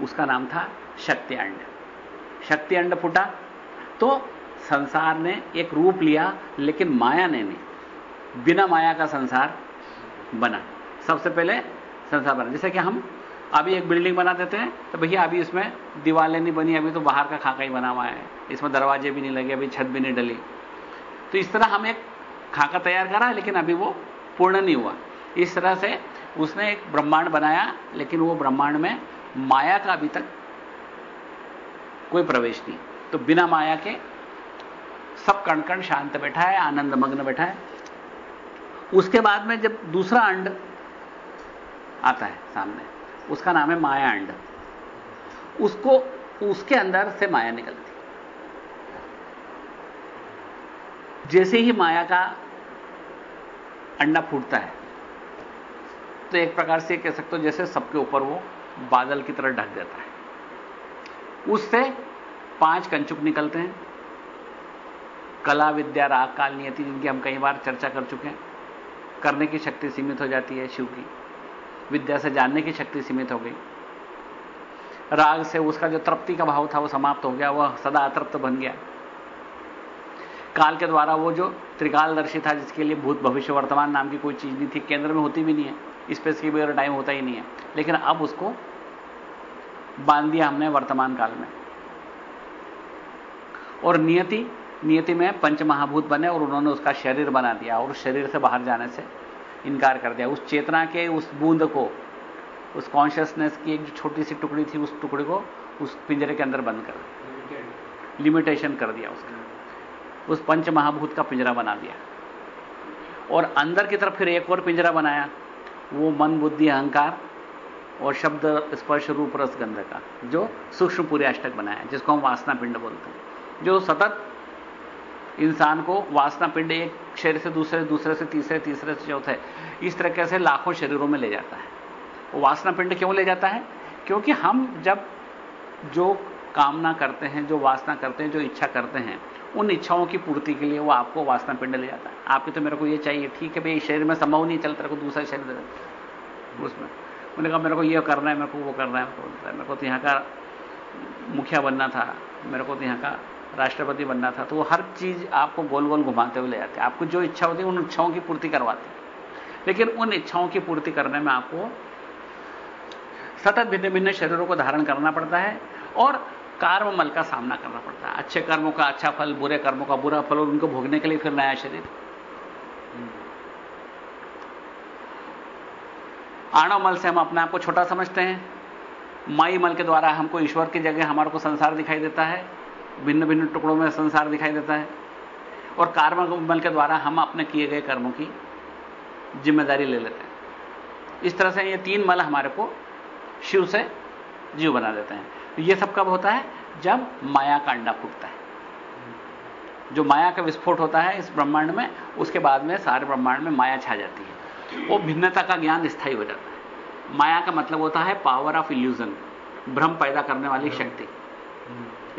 उसका नाम था शक्ति अंड शक्ति अंड फूटा तो संसार ने एक रूप लिया, लेकिन माया ने नहीं। बिना माया का संसार बना। सबसे पहले संसार बना। जैसे कि हम अभी एक बिल्डिंग बना देते हैं तो भैया अभी इसमें दीवारें नहीं बनी, अभी तो बाहर का खाका ही बना हुआ है। इसमें दरवाजे भी नहीं लगे, अभी छत भी नहीं डली। तो इस तरह हम एक खाका तैयार करा, लेकिन अभी वो पूर्ण नहीं हुआ। इस तरह से उसने एक ब्रह्मांड बनाया, लेकिन वो ब्रह्मांड में माया का अभी तक कोई प्रवेश नहीं। तो बिना माया के सब कण कण शांत बैठा है, आनंद मग्न बैठा है। उसके बाद में जब दूसरा अंड आता है सामने, उसका नाम है माया अंड। उसको, उसके अंदर से माया निकलती। जैसे ही माया का अंडा फूटता है तो एक प्रकार से कह सकते हो जैसे सबके ऊपर वो बादल की तरह ढक देता है। उससे पाँच कंचुक निकलते हैं। कला, विद्या, राग, काल, नियति जिनकी हम कई बार चर्चा कर चुके हैं, करने की शक्ति सीमित हो जाती है शिव की। विद्या से जानने की शक्ति सीमित हो गई। राग से उसका जो तृप्ति का भाव था वो समाप्त हो गया, वह सदा अतृप्त बन गया। काल के द्वारा वो जो त्रिकालदर्शी था, जिसके लिए भूत भविष्य वर्तमान नाम की कोई चीज़ नहीं थी, केंद्र में होती भी नहीं है। स्पेस की भी टाइम होता ही नहीं है। लेकिन अब उसको बाँध दिया हमने वर्तमान काल में। और नियति नियति में पंच महाभूत बने और उन्होंने उसका शरीर बना दिया और उस शरीर से बाहर जाने से इनकार कर दिया। उस चेतना के, उस बूंद को, उस कॉन्शियसनेस की एक जो छोटी सी टुकड़ी थी, उस टुकड़ी को उस पिंजरे के अंदर बंद कर लिमिटेशन कर दिया उसका। उस पंच महाभूत का पिंजरा बना दिया। और अंदर की तरफ़ फिर एक और पिंजरा बनाया। वो मन, बुद्धि, अहंकार और शब्द, स्पर्श, रूप, रस, गंध का, जो सूक्ष्म पूरे अष्टक बनाया जिसको हम वासना पिंड बोलते हैं। जो सतत इंसान को वासना पिंड एक शरीर से दूसरे दूसरे से तीसरे तीसरे से चौथे, इस तरीके से लाखों शरीरों में ले जाता है। वो वासना पिंड क्यों ले जाता है? क्योंकि हम जब जो कामना करते हैं, जो वासना करते हैं, जो इच्छा करते हैं उन इच्छाओं की पूर्ति के लिए वो आपको वासना पिंड ले जाता है। आपके तो मेरे को ये चाहिए, ठीक है भाई शरीर में संभव नहीं चलता को दूसरा शरीर दे उसमें। उन्होंने कहा, मेरे को ये करना है, मेरे को वो करना है, मेरे को तो यहाँ का मुखिया बनना था, मेरे को तो यहाँ का राष्ट्रपति बनना था। तो वो हर चीज़ आपको गोल गोल घुमाते हुए ले जाते हैं। आपको जो इच्छा होती है, उन इच्छाओं की पूर्ति करवाते हैं। लेकिन उन इच्छाओं की पूर्ति करने में आपको सतत भिन्न भिन्न शरीरों को धारण करना पड़ता है और कर्म मल का सामना करना पड़ता है अच्छे कर्मों का अच्छा फल बुरे कर्मों का बुरा फल और उनको भोगने के लिए फिर नया शरीर आणव मल से हम अपने आप को छोटा समझते हैं माई मल के द्वारा हमको ईश्वर की जगह हमारे को संसार दिखाई देता है भिन्न भिन्न टुकड़ों में संसार दिखाई देता है और कार्म मल के द्वारा हम अपने किए गए कर्मों की ज़िम्मेदारी ले लेते हैं इस तरह से ये तीन मल हमारे को शिव से जीव बना देते हैं तो ये सब कब होता है? जब माया का अंडा फूटता है। जो माया का विस्फोट होता है इस ब्रह्मांड में उसके बाद में सारे ब्रह्मांड में माया छा जाती है। वो भिन्नता का ज्ञान स्थायी हो जाता है। माया का मतलब होता है पावर ऑफ़ इल्यूजन भ्रम पैदा करने वाली शक्ति।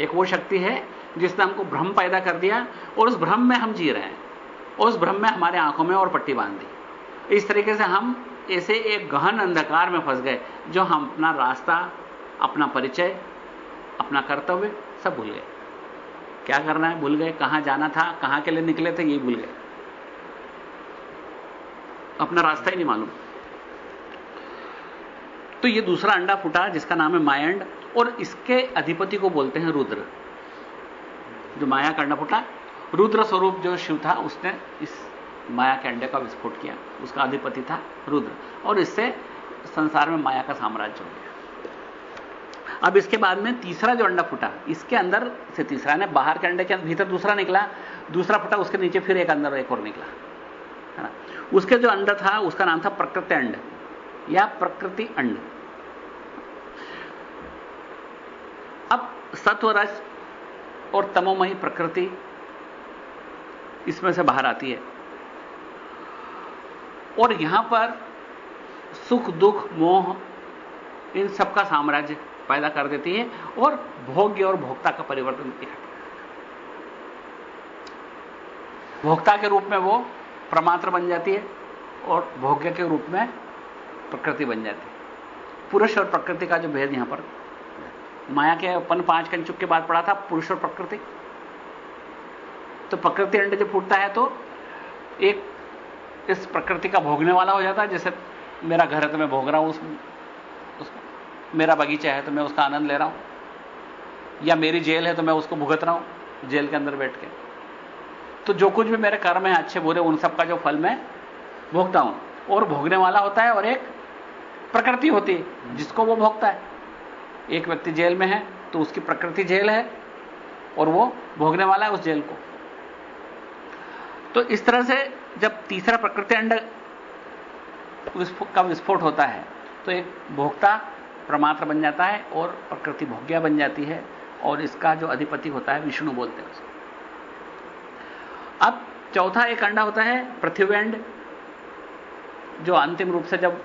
एक वो शक्ति है जिसने हमको भ्रम पैदा कर दिया और उस भ्रम में हम जी रहे हैं। और उस भ्रम में हमारे आँखों में और पट्टी बाँध दी। इस तरीके से हम ऐसे एक गहन अंधकार में फंस गए जो हम अपना रास्ता अपना परिचय, अपना कर्तव्य, सब भूल गए। क्या करना है? भूल गए। कहाँ जाना था? कहाँ के लिए निकले थे? ये भूल गए। अपना रास्ता ही नहीं मालूम। तो ये दूसरा अंडा फूटा, जिसका नाम है मायंड और इसके अधिपति को बोलते हैं रुद्र। जो माया का अंडा फूटा, रुद्र स्वरूप जो शिव था, उसने इस माया के अंडे का विस्फोट किया। उसका अधिपति था रुद्र। और इससे संसार में माया का साम्राज्य हो गया। अब इसके बाद में तीसरा जो अंडा फूटा, इसके अंदर से तीसरा ने बाहर के अंडे के अंदर भीतर दूसरा निकला, दूसरा फूटा, उसके नीचे फिर एक अंदर एक और निकला, है ना? उसके जो अंड था, उसका नाम था प्रकृति अंड, या प्रकृति अंड। अब सत्व रस और तमोमयी प्रकृति इसमें से बाहर आती है। और यहाँ पर सुख, दुख, मोह, इन सबका साम्राज्य पैदा कर देती है और भोग्य और भोक्ता का परिवर्तन किया भोक्ता के रूप में वो प्रमात्र बन जाती है और भोग्य के रूप में प्रकृति बन जाती है। पुरुष और प्रकृति का जो भेद यहाँ पर माया के अपन पाँच कंचुक के बाद पढ़ा था पुरुष और प्रकृति। तो प्रकृति अंड जब फूटता है तो एक इस प्रकृति का भोगने वाला हो जाता है जैसे मेरा घर है तो मैं भोग रहा हूँ उस, मेरा बगीचा है तो मैं उसका आनंद ले रहा हूँ। या मेरी जेल है तो मैं उसको भुगत रहा हूँ, जेल के अंदर बैठ के। तो जो कुछ भी मेरे कर्म है, अच्छे, बुरे, उन सब का जो फल मैं भोगता हूँ। और भोगने वाला होता है और एक प्रकृति होती है, जिसको वो भोगता है। एक व्यक्ति जेल में है तो उसकी प्रकृति जेल है और वो भोगने वाला है उस जेल को। तो इस तरह से जब तीसरा प्रकृति अंड का विस्फोट होता है तो एक भोक्ता प्रमात्र बन जाता है और प्रकृति भोग्या बन जाती है और इसका जो अधिपति होता है विष्णु बोलते हैं उसको अब चौथा एक अंडा होता है पृथ्वी अंड जो अंतिम रूप से जब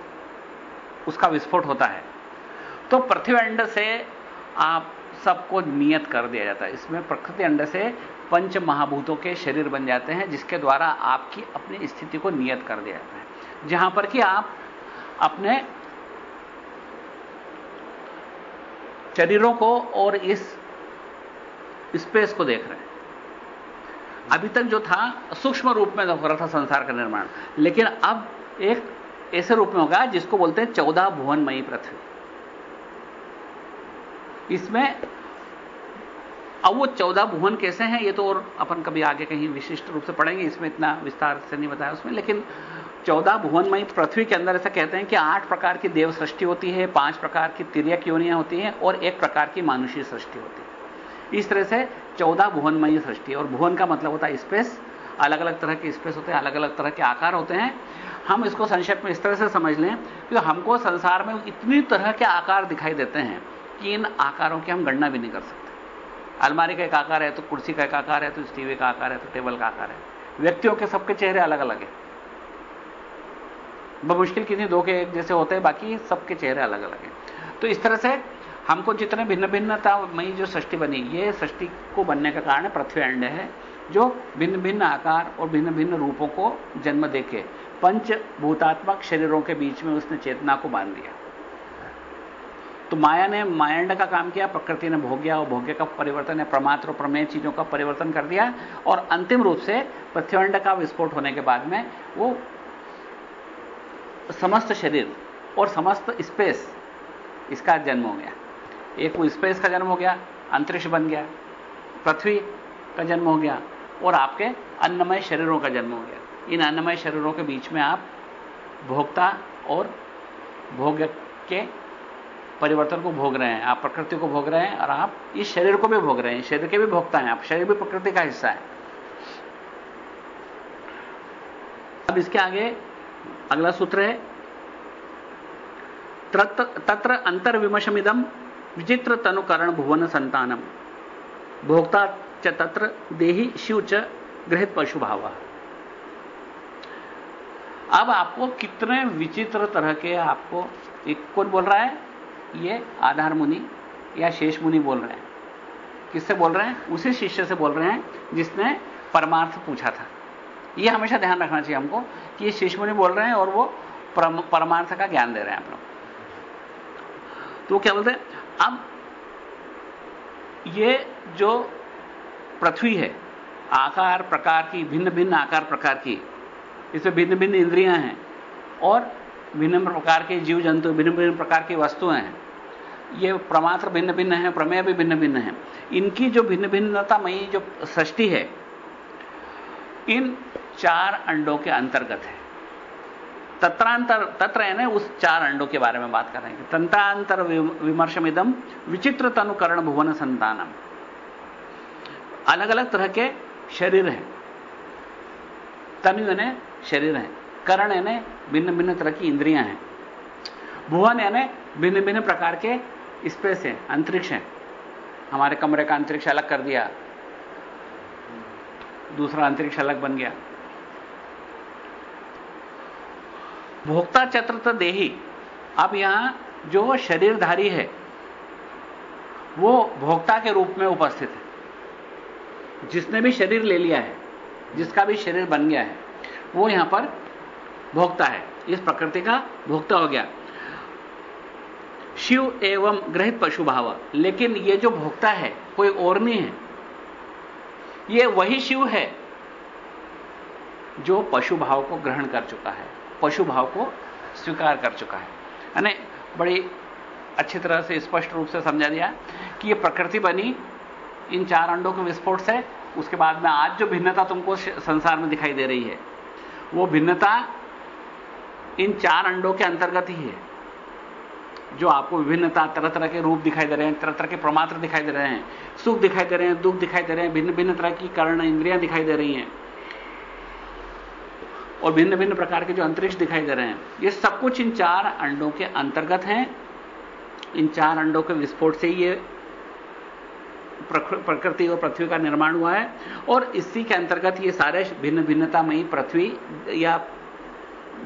उसका विस्फोट होता है तो पृथ्वी अंड से आप सबको नियत कर दिया जाता है। इसमें प्रकृति अंड से पंच महाभूतों के शरीर बन जाते हैं, जिसके द्वारा आपकी अपनी स्थिति को नियत कर दिया जाता है। जहाँ पर कि आप अपने शरीरों को और इस स्पेस को देख रहे हैं। अभी तक जो था, सूक्ष्म रूप में हो रहा था संसार का निर्माण। लेकिन अब एक ऐसे रूप में होगा जिसको बोलते हैं चौदह भुवनमयी पृथ्वी। इसमें अब वो चौदह भुवन कैसे हैं, ये तो और अपन कभी आगे कहीं विशिष्ट रूप से पढ़ेंगे, इसमें इतना विस्तार से नहीं बताया उसमें, लेकिन चौदह भुवनमयी पृथ्वी के अंदर ऐसा कहते हैं कि आठ प्रकार की देव सृष्टि होती है, पाँच प्रकार की तिरक योनियाँ होती हैं और एक प्रकार की मानुषीय सृष्टि होती है। इस तरह से चौदह भुवनमयी सृष्टि, और भुवन का मतलब होता है स्पेस अलग अलग तरह के स्पेस होते हैं अलग अलग तरह के आकार होते हैं। हम इसको संक्षेप में इस तरह से समझ लें कि हमको संसार में इतनी तरह के आकार दिखाई देते हैं कि इन आकारों की हम गणना भी नहीं कर सकते। अलमारी का एक आकार है तो कुर्सी का एक आकार है तो टीवी का आकार है तो टेबल का आकार है। व्यक्तियों के सबके चेहरे अलग अलग है। मुश्किल किसी दो के एक जैसे होते हैं, बाकी सबके चेहरे अलग अलग हैं। तो इस तरह से हमको जितने भिन्न भिन्नता मई जो सृष्टि बनी, ये सृष्टि को बनने का कारण पृथ्वी अंड है, जो भिन्न भिन्न आकार और भिन्न भिन्न रूपों को जन्म देके पंच भूतात्मक शरीरों के बीच में उसने चेतना को बाँध दिया। तो माया ने मायांड का काम किया, प्रकृति ने भोग्या और भोग्य का परिवर्तन है प्रमात्र और प्रमेय चीज़ों का परिवर्तन कर दिया, और अंतिम रूप से पृथ्वी का विस्फोट होने के बाद में वो समस्त शरीर और समस्त स्पेस इसका जन्म हो गया। एक वो स्पेस का जन्म हो गया, अंतरिक्ष बन गया, पृथ्वी का जन्म हो गया और आपके अन्नमय शरीरों का जन्म हो गया। इन अन्नमय शरीरों के बीच में आप भोक्ता और भोग्य के परिवर्तन को भोग रहे हैं। आप प्रकृति को भोग रहे हैं और आप इस शरीर को भी भोग रहे हैं। शरीर के भी भोगता हैं आप। शरीर भी प्रकृति का हिस्सा है। अब इसके आगे अगला सूत्र है। तत्र अंतर्विमशमिदम विचित्र तनुकरण भुवन संतानम। भोक्ता च तत्र, देही शिव च गृहित पशु भाव अब आपको कितने विचित्र तरह के आपको, एक कौन बोल रहा है? ये आधार मुनि या शेष मुनि बोल रहे हैं। किससे बोल रहे हैं? उसी शिष्य से बोल रहे हैं जिसने परमार्थ पूछा था। ये हमेशा ध्यान रखना चाहिए हमको कि ये शिष्य मुनि बोल रहे हैं और वो परमार्थ का ज्ञान दे रहे हैं आप लोग। तो क्या बोलते हैं? अब ये जो पृथ्वी है, आकार, प्रकार की, भिन्न भिन्न आकार, प्रकार की, इसमें भिन्न भिन्न इंद्रियाँ हैं और भिन्न प्रकार के जीव जंतु भिन्न भिन्न प्रकार की वस्तुएँ हैं। ये प्रमात्र भिन्न भिन्न है, प्रमेय भी भिन्न भिन्न है। इनकी जो भिन्न भिन्नता मई जो सृष्टि है इन चार अंडों के अंतर्गत है। तत्रांतर तत्र यानी उस चार अंडों के बारे में बात कर रहे हैं। तंत्रांतर विमर्शमिदम विचित्र तनुकरण भुवन संतानम। अलग अलग तरह के शरीर हैं। तनु यानी शरीर है। करण यानी भिन्न भिन्न तरह की इंद्रियाँ हैं। भुवन यानी भिन्न भिन्न प्रकार के स्पेस है, अंतरिक्ष है। हमारे कमरे का अंतरिक्ष अलग कर दिया। दूसरा अंतरिक्ष अलग बन गया। भोक्ता चतुर्थ देही। अब यहाँ जो शरीरधारी है, वो भोक्ता के रूप में उपस्थित है। जिसने भी शरीर ले लिया है, जिसका भी शरीर बन गया है, वो यहाँ पर भोक्ता है। इस प्रकृति का भोक्ता हो गया। शिव एवं ग्रहित पशु भाव। लेकिन ये जो भोक्ता है, कोई और नहीं है। ये वही शिव है जो पशु भाव को ग्रहण कर चुका है, पशु भाव को स्वीकार कर चुका है। यानी बड़ी अच्छी तरह से स्पष्ट रूप से समझा दिया कि ये प्रकृति बनी, इन चार अंडों के विस्फोट से, उसके बाद में आज जो भिन्नता तुमको संसार में दिखाई दे रही है, वो भिन्नता इन चार अंडों के अंतर्गत ही है। जो आपको विभिन्नता तरह तरह के रूप दिखाई दे रहे हैं तरह तरह के प्रमात्र दिखाई दे रहे हैं, सुख दिखाई दे रहे हैं, दुख दिखाई दे रहे हैं भिन्न भिन्न तरह की कर्ण इंद्रियाँ दिखाई दे रही हैं। और भिन्न भिन्न प्रकार के जो अंतरिक्ष दिखाई दे रहे हैं, ये सब कुछ इन चार अंडों के अंतर्गत हैं। इन चार अंडों के विस्फोट से ये प्रकृति और पृथ्वी का निर्माण हुआ है। और इसी के अंतर्गत ये सारे भिन्न भिन्नतामयी पृथ्वी या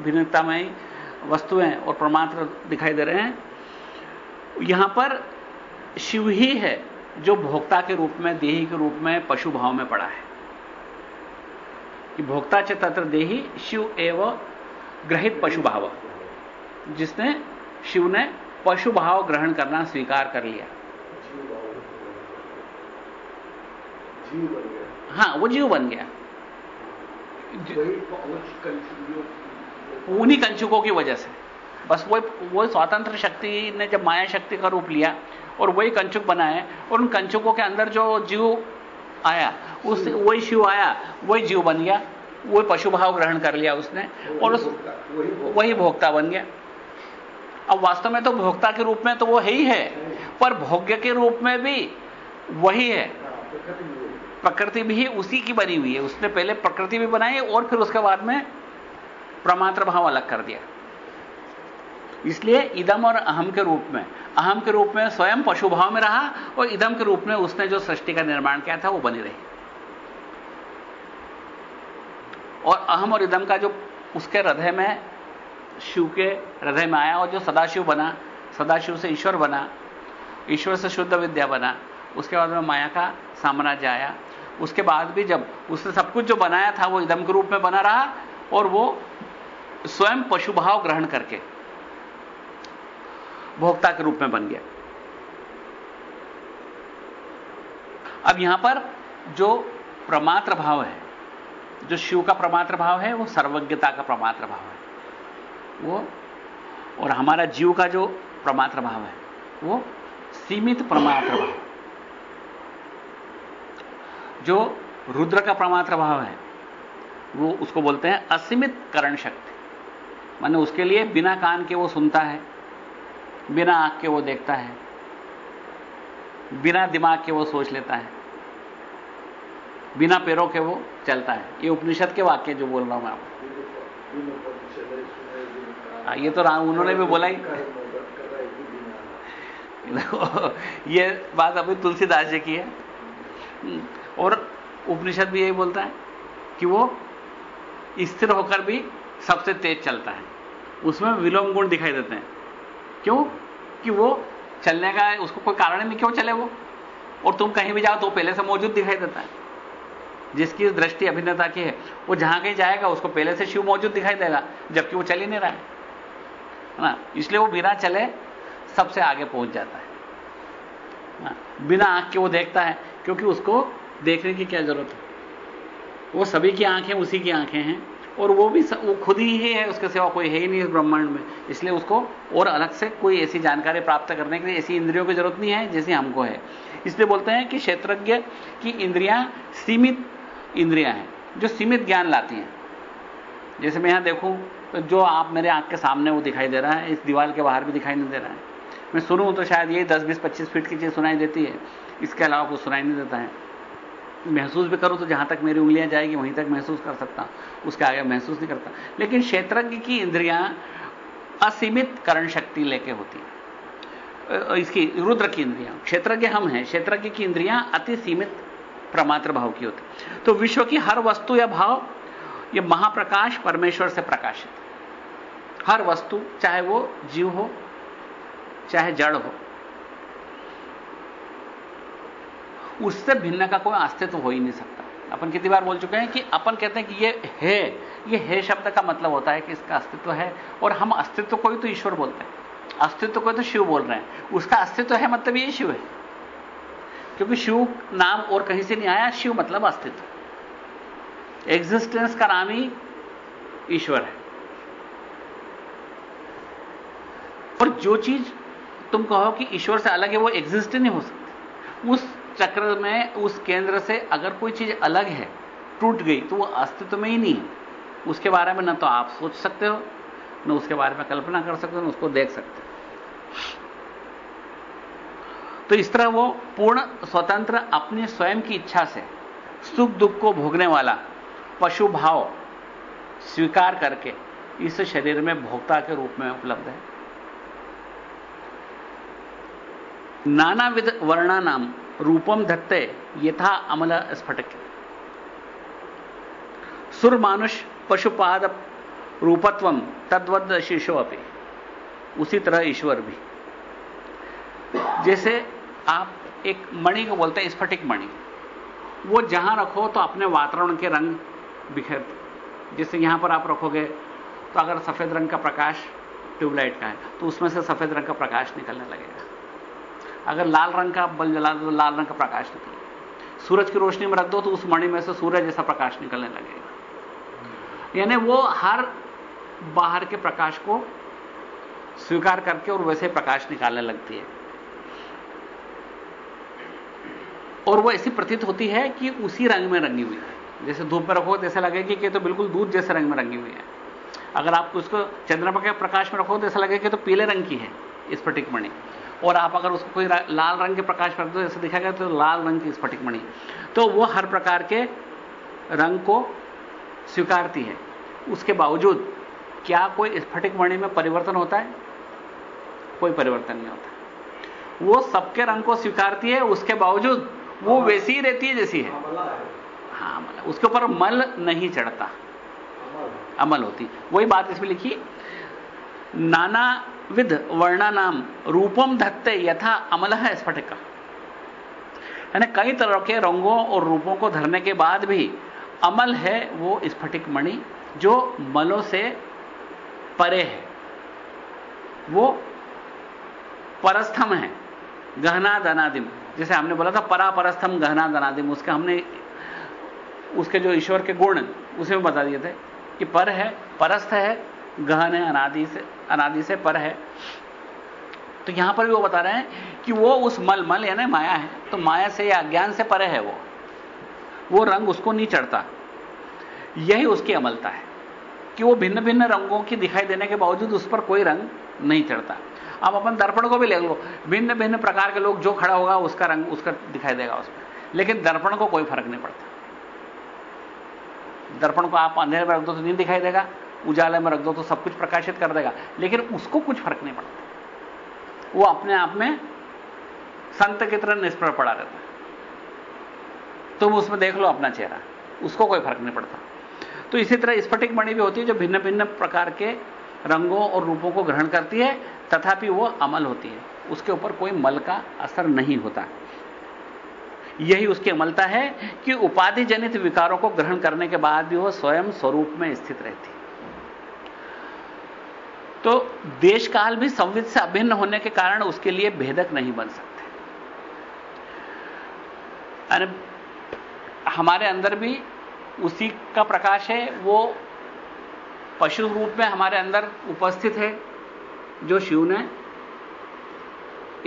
भिन्नतामयी वस्तुएँ और प्रमात्र दिखाई दे रहे हैं। यहाँ पर शिव ही है जो भोक्ता के रूप में देही के रूप में पशु भाव में पड़ा है। कि भोक्ता च तत्र देही शिव एवं ग्रहित पशु भाव। जिसने शिव ने पशु भाव ग्रहण करना स्वीकार कर लिया। हाँ वो जीव बन गया। उन्हीं कंचुकों की वजह से। बस वो वो स्वतंत्र शक्ति ने जब माया शक्ति का रूप लिया और वही कंचुक बनाए और उन कंचुकों के अंदर जो जीव आया उस वही शिव आया वही जीव बन गया वही पशु भाव ग्रहण कर लिया उसने और उस वही भोक्ता। बन गया। अब वास्तव में तो भोक्ता के रूप में तो वो है ही है पर भोग्य के रूप में भी वही है। प्रकृति भी उसी की बनी हुई है। उसने पहले प्रकृति भी बनाई और फिर उसके बाद में प्रमात्र भाव अलग कर दिया। इसलिए इदम और अहम के रूप में। अहम के रूप में स्वयं पशु भाव में रहा और इदम के रूप में उसने जो सृष्टि का निर्माण किया था वो बनी रही। और अहम और इदम का जो उसके हृदय में, शिव के हृदय में आया और जो सदाशिव बना, सदाशिव से ईश्वर बना, ईश्वर से शुद्ध विद्या बना, उसके बाद में माया का साम्राज्य आया। उसके बाद भी जब उसने सब कुछ जो बनाया था वो इदम के रूप में बना रहा और वो स्वयं पशुभाव ग्रहण करके भोक्ता के रूप में बन गया। अब यहाँ पर जो प्रमात्र भाव है, जो शिव का प्रमात्र भाव है, वो सर्वज्ञता का प्रमात्र भाव है। वो और हमारा जीव का जो प्रमात्र भाव है, वो सीमित प्रमात्र भाव जो रुद्र का प्रमात्र भाव है, वो उसको बोलते हैं असीमित करण शक्ति। माने उसके लिए बिना कान के वो सुनता है। बिना आँख के वो देखता है बिना दिमाग के वो सोच लेता है बिना पैरों के वो चलता है। ये उपनिषद के वाक्य जो बोल रहा हूँ मैं आपको। हाँ, ये तो राम उन्होंने भी बोला ही। ये बात अभी तुलसीदास जी की है। और उपनिषद भी यही बोलता है कि वो स्थिर होकर भी सबसे तेज चलता है। उसमें विलोम गुण दिखाई देते हैं। क्यों? कि वो चलने का, उसको कोई कारण नहीं क्यों चले वो? और तुम कहीं भी जाओ तो पहले से मौजूद दिखाई देता है। जिसकी दृष्टि अभिन्नता की है, वो जहाँ कहीं जाएगा, उसको पहले से शिव मौजूद दिखाई देगा, जबकि वो चल ही नहीं रहा है। ना? इसलिए वो बिना चले सबसे आगे पहुँच जाता है ना? बिना आँख के वो देखता है, क्योंकि उसको देखने की क्या ज़रूरत है? वो सभी की आँखें उसी की आँखें हैं। और वो भी स, वो खुद ही है उसके सिवा कोई है ही नहीं इस ब्रह्मांड में। इसलिए उसको और अलग से कोई ऐसी जानकारी प्राप्त करने के लिए ऐसी इंद्रियों की ज़रूरत नहीं है जैसी हमको है। इसलिए बोलते हैं कि क्षेत्रज्ञ की इंद्रियाँ सीमित इंद्रियाँ हैं जो सीमित ज्ञान लाती हैं। जैसे मैं यहाँ देखूँ तो जो आप मेरे आँख के सामने वो दिखाई दे रहा है इस दीवार के बाहर भी दिखाई नहीं दे रहा है। मैं सुनूं तो शायद ये 10 20 25 फीट की चीज़ सुनाई देती है इसके अलावा कुछ सुनाई नहीं देता है। महसूस भी करूँ तो जहाँ तक मेरी उंगलियाँ जाएगी, वहीं तक महसूस कर सकता। उसके आगे महसूस नहीं करता। लेकिन क्षेत्रज्ञ की इंद्रियाँ असीमित करण शक्ति लेके होती है। इसकी रुद्र की इंद्रियाँ। क्षेत्रज्ञ हम हैं। क्षेत्रज्ञ की इंद्रियाँ अति सीमित प्रमात्र भाव की होती तो विश्व की हर वस्तु या भाव, ये महाप्रकाश परमेश्वर से प्रकाशित। हर वस्तु, चाहे वो जीव हो, चाहे जड़ हो उससे भिन्न का कोई अस्तित्व हो ही नहीं सकता। अपन कितनी बार बोल चुके हैं कि अपन कहते हैं कि ये है ये है शब्द का मतलब होता है कि इसका अस्तित्व है, और हम अस्तित्व को ही तो ईश्वर बोलते हैं। अस्तित्व को तो शिव बोल रहे हैं। उसका अस्तित्व है मतलब ये शिव है। क्योंकि शिव नाम और कहीं से नहीं आया, शिव मतलब अस्तित्व। एग्जिस्टेंस का नाम ही ईश्वर है। और जो चीज़ तुम कहो कि ईश्वर से अलग है, वो एग्जिस्ट नहीं हो सकती। उस चक्र में उस केंद्र से अगर कोई चीज़ अलग है, टूट गई तो वो अस्तित्व में ही नहीं है। उसके बारे में ना तो आप सोच सकते हो, न उसके बारे में कल्पना कर सकते हो, न उसको देख सकते हो। तो इस तरह वो पूर्ण स्वतंत्र अपनी स्वयं की इच्छा से सुख दुख को भोगने वाला पशु भाव स्वीकार करके इस शरीर में भोक्ता के रूप में उपलब्ध है। नानाविध वर्णा नाम रूपम धत्ते, यथा अमल स्फटक। सुर मानुष पशुपाद रूपत्व तद्वद शिशो अपे। उसी तरह ईश्वर भी। जैसे आप एक मणि को बोलते हैं, स्फटिक मणि। वो जहाँ रखो तो अपने वातावरण के रंग बिखेरते जैसे यहाँ पर आप रखोगे तो अगर सफ़ेद रंग का प्रकाश ट्यूबलाइट का है तो उसमें से सफ़ेद रंग का प्रकाश निकलने लगेगा। अगर लाल रंग का बल जला दो तो लाल रंग का प्रकाश निकलेगा सूरज की रोशनी में रख दो तो उस मणि में से सूरज जैसा प्रकाश निकलने लगेगा। यानी वो हर बाहर के प्रकाश को स्वीकार करके और वैसे प्रकाश निकालने लगती है। और वो ऐसी प्रतीत होती है कि उसी रंग में रंगी हुई है। जैसे धूप में रखो तो लगेगी कि तो बिल्कुल दूध जैसे रंग में रंगी हुई है। अगर आप उसको चंद्रमा के प्रकाश में रखो तो ऐसा लगेगा कि तो पीले रंग की है, इस स्फटिक मणि। और आप अगर उसको कोई लाल रंग के प्रकाश पर तो ऐसे दिखाएगा तो लाल रंग की स्फटिक मणि। तो वो हर प्रकार के रंग को स्वीकारती है। उसके बावजूद क्या कोई स्फटिक मणि में परिवर्तन होता है? कोई परिवर्तन नहीं होता। वो सबके रंग को स्वीकारती है उसके बावजूद वो वैसी ही रहती है जैसी है। हाँ मतलब उसके ऊपर मल नहीं चढ़ता। अमल होती। वही बात इसमें लिखी नाना विध वर्णा नाम रूपम धत्ते यथा अमल है स्फटिक। यानी कई तरह के रंगों और रूपों को धरने के बाद भी अमल है वो स्फटिक मणि जो मलों से परे है। वो परस्थम है, गहना दनादिम जैसे हमने बोला था परापरस्थम गहना दनादिम उसके हमने, उसके जो ईश्वर के गुण, उसे भी बता दिए थे कि पर है, परस्थ है गहन है, अनादि से अनादि से पर है। तो यहाँ पर भी वो बता रहे हैं कि वो उस मल मल यानी माया है तो माया से या अज्ञान से परे है वो। वो रंग उसको नहीं चढ़ता। यही उसकी अमलता है कि वो भिन्न भिन्न रंगों की दिखाई देने के बावजूद उस पर कोई रंग नहीं चढ़ता। अब अपन दर्पण को भी ले लो। भिन्न भिन्न प्रकार के लोग जो खड़ा होगा, उसका रंग उसका दिखाई देगा उसमें लेकिन दर्पण को कोई फ़र्क नहीं पड़ता। दर्पण को आप अंधेरे में रख दो तो नहीं दिखाई देगा। उजाले में रख दो तो सब कुछ प्रकाशित कर देगा। लेकिन उसको कुछ फ़र्क नहीं पड़ता। वो अपने आप में संत की तरह निष्प्रभ पड़ा रहता है। तुम उसमें देख लो अपना चेहरा। उसको कोई फ़र्क नहीं पड़ता। तो इसी तरह स्फटिक मणि भी होती है जो भिन्न भिन्न प्रकार के रंगों और रूपों को ग्रहण करती है, तथापि वो अमल होती है। उसके ऊपर कोई मल का असर नहीं होता। यही उसकी अमलता है कि उपाधि जनित विकारों को ग्रहण करने के बाद भी वो स्वयं स्वरूप में स्थित रहती तो देश काल भी संविध से अभिन्न होने के कारण उसके लिए भेदक नहीं बन सकते। अरे, हमारे अंदर भी उसी का प्रकाश है, वो पशु रूप में हमारे अंदर उपस्थित है, जो शिव ने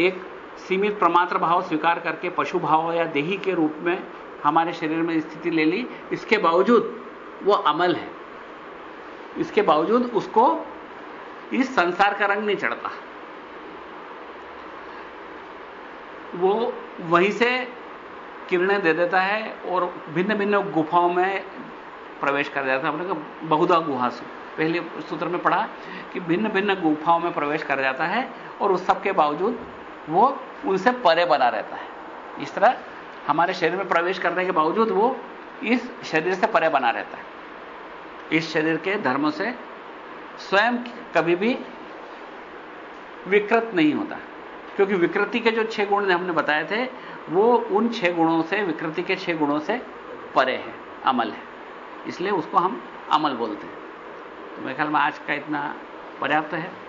एक सीमित प्रमात्र भाव स्वीकार करके पशु भाव या देही के रूप में हमारे शरीर में स्थिति ले ली। इसके बावजूद वो अमल है। इसके बावजूद उसको इस संसार का रंग नहीं चढ़ता। वो वहीं से किरणें दे देता है और भिन्न भिन्न गुफाओं में प्रवेश कर जाता है। हमने कहा, बहुधा गुहासु पहले सूत्र में पढ़ा कि भिन्न भिन्न गुफाओं में प्रवेश कर जाता है और उस सब के बावजूद वो उनसे परे बना रहता है। इस तरह हमारे शरीर में प्रवेश करने के बावजूद वो इस शरीर से परे बना रहता है। इस शरीर के धर्मों से स्वयं कभी भी विकृत नहीं होता। क्योंकि विकृति के जो छह गुण हमने बताए थे, वो उन छह गुणों से, विकृति के छह गुणों से परे है, अमल है। इसलिए उसको हम अमल बोलते हैं। तो मेरे ख्याल में आज का इतना पर्याप्त है।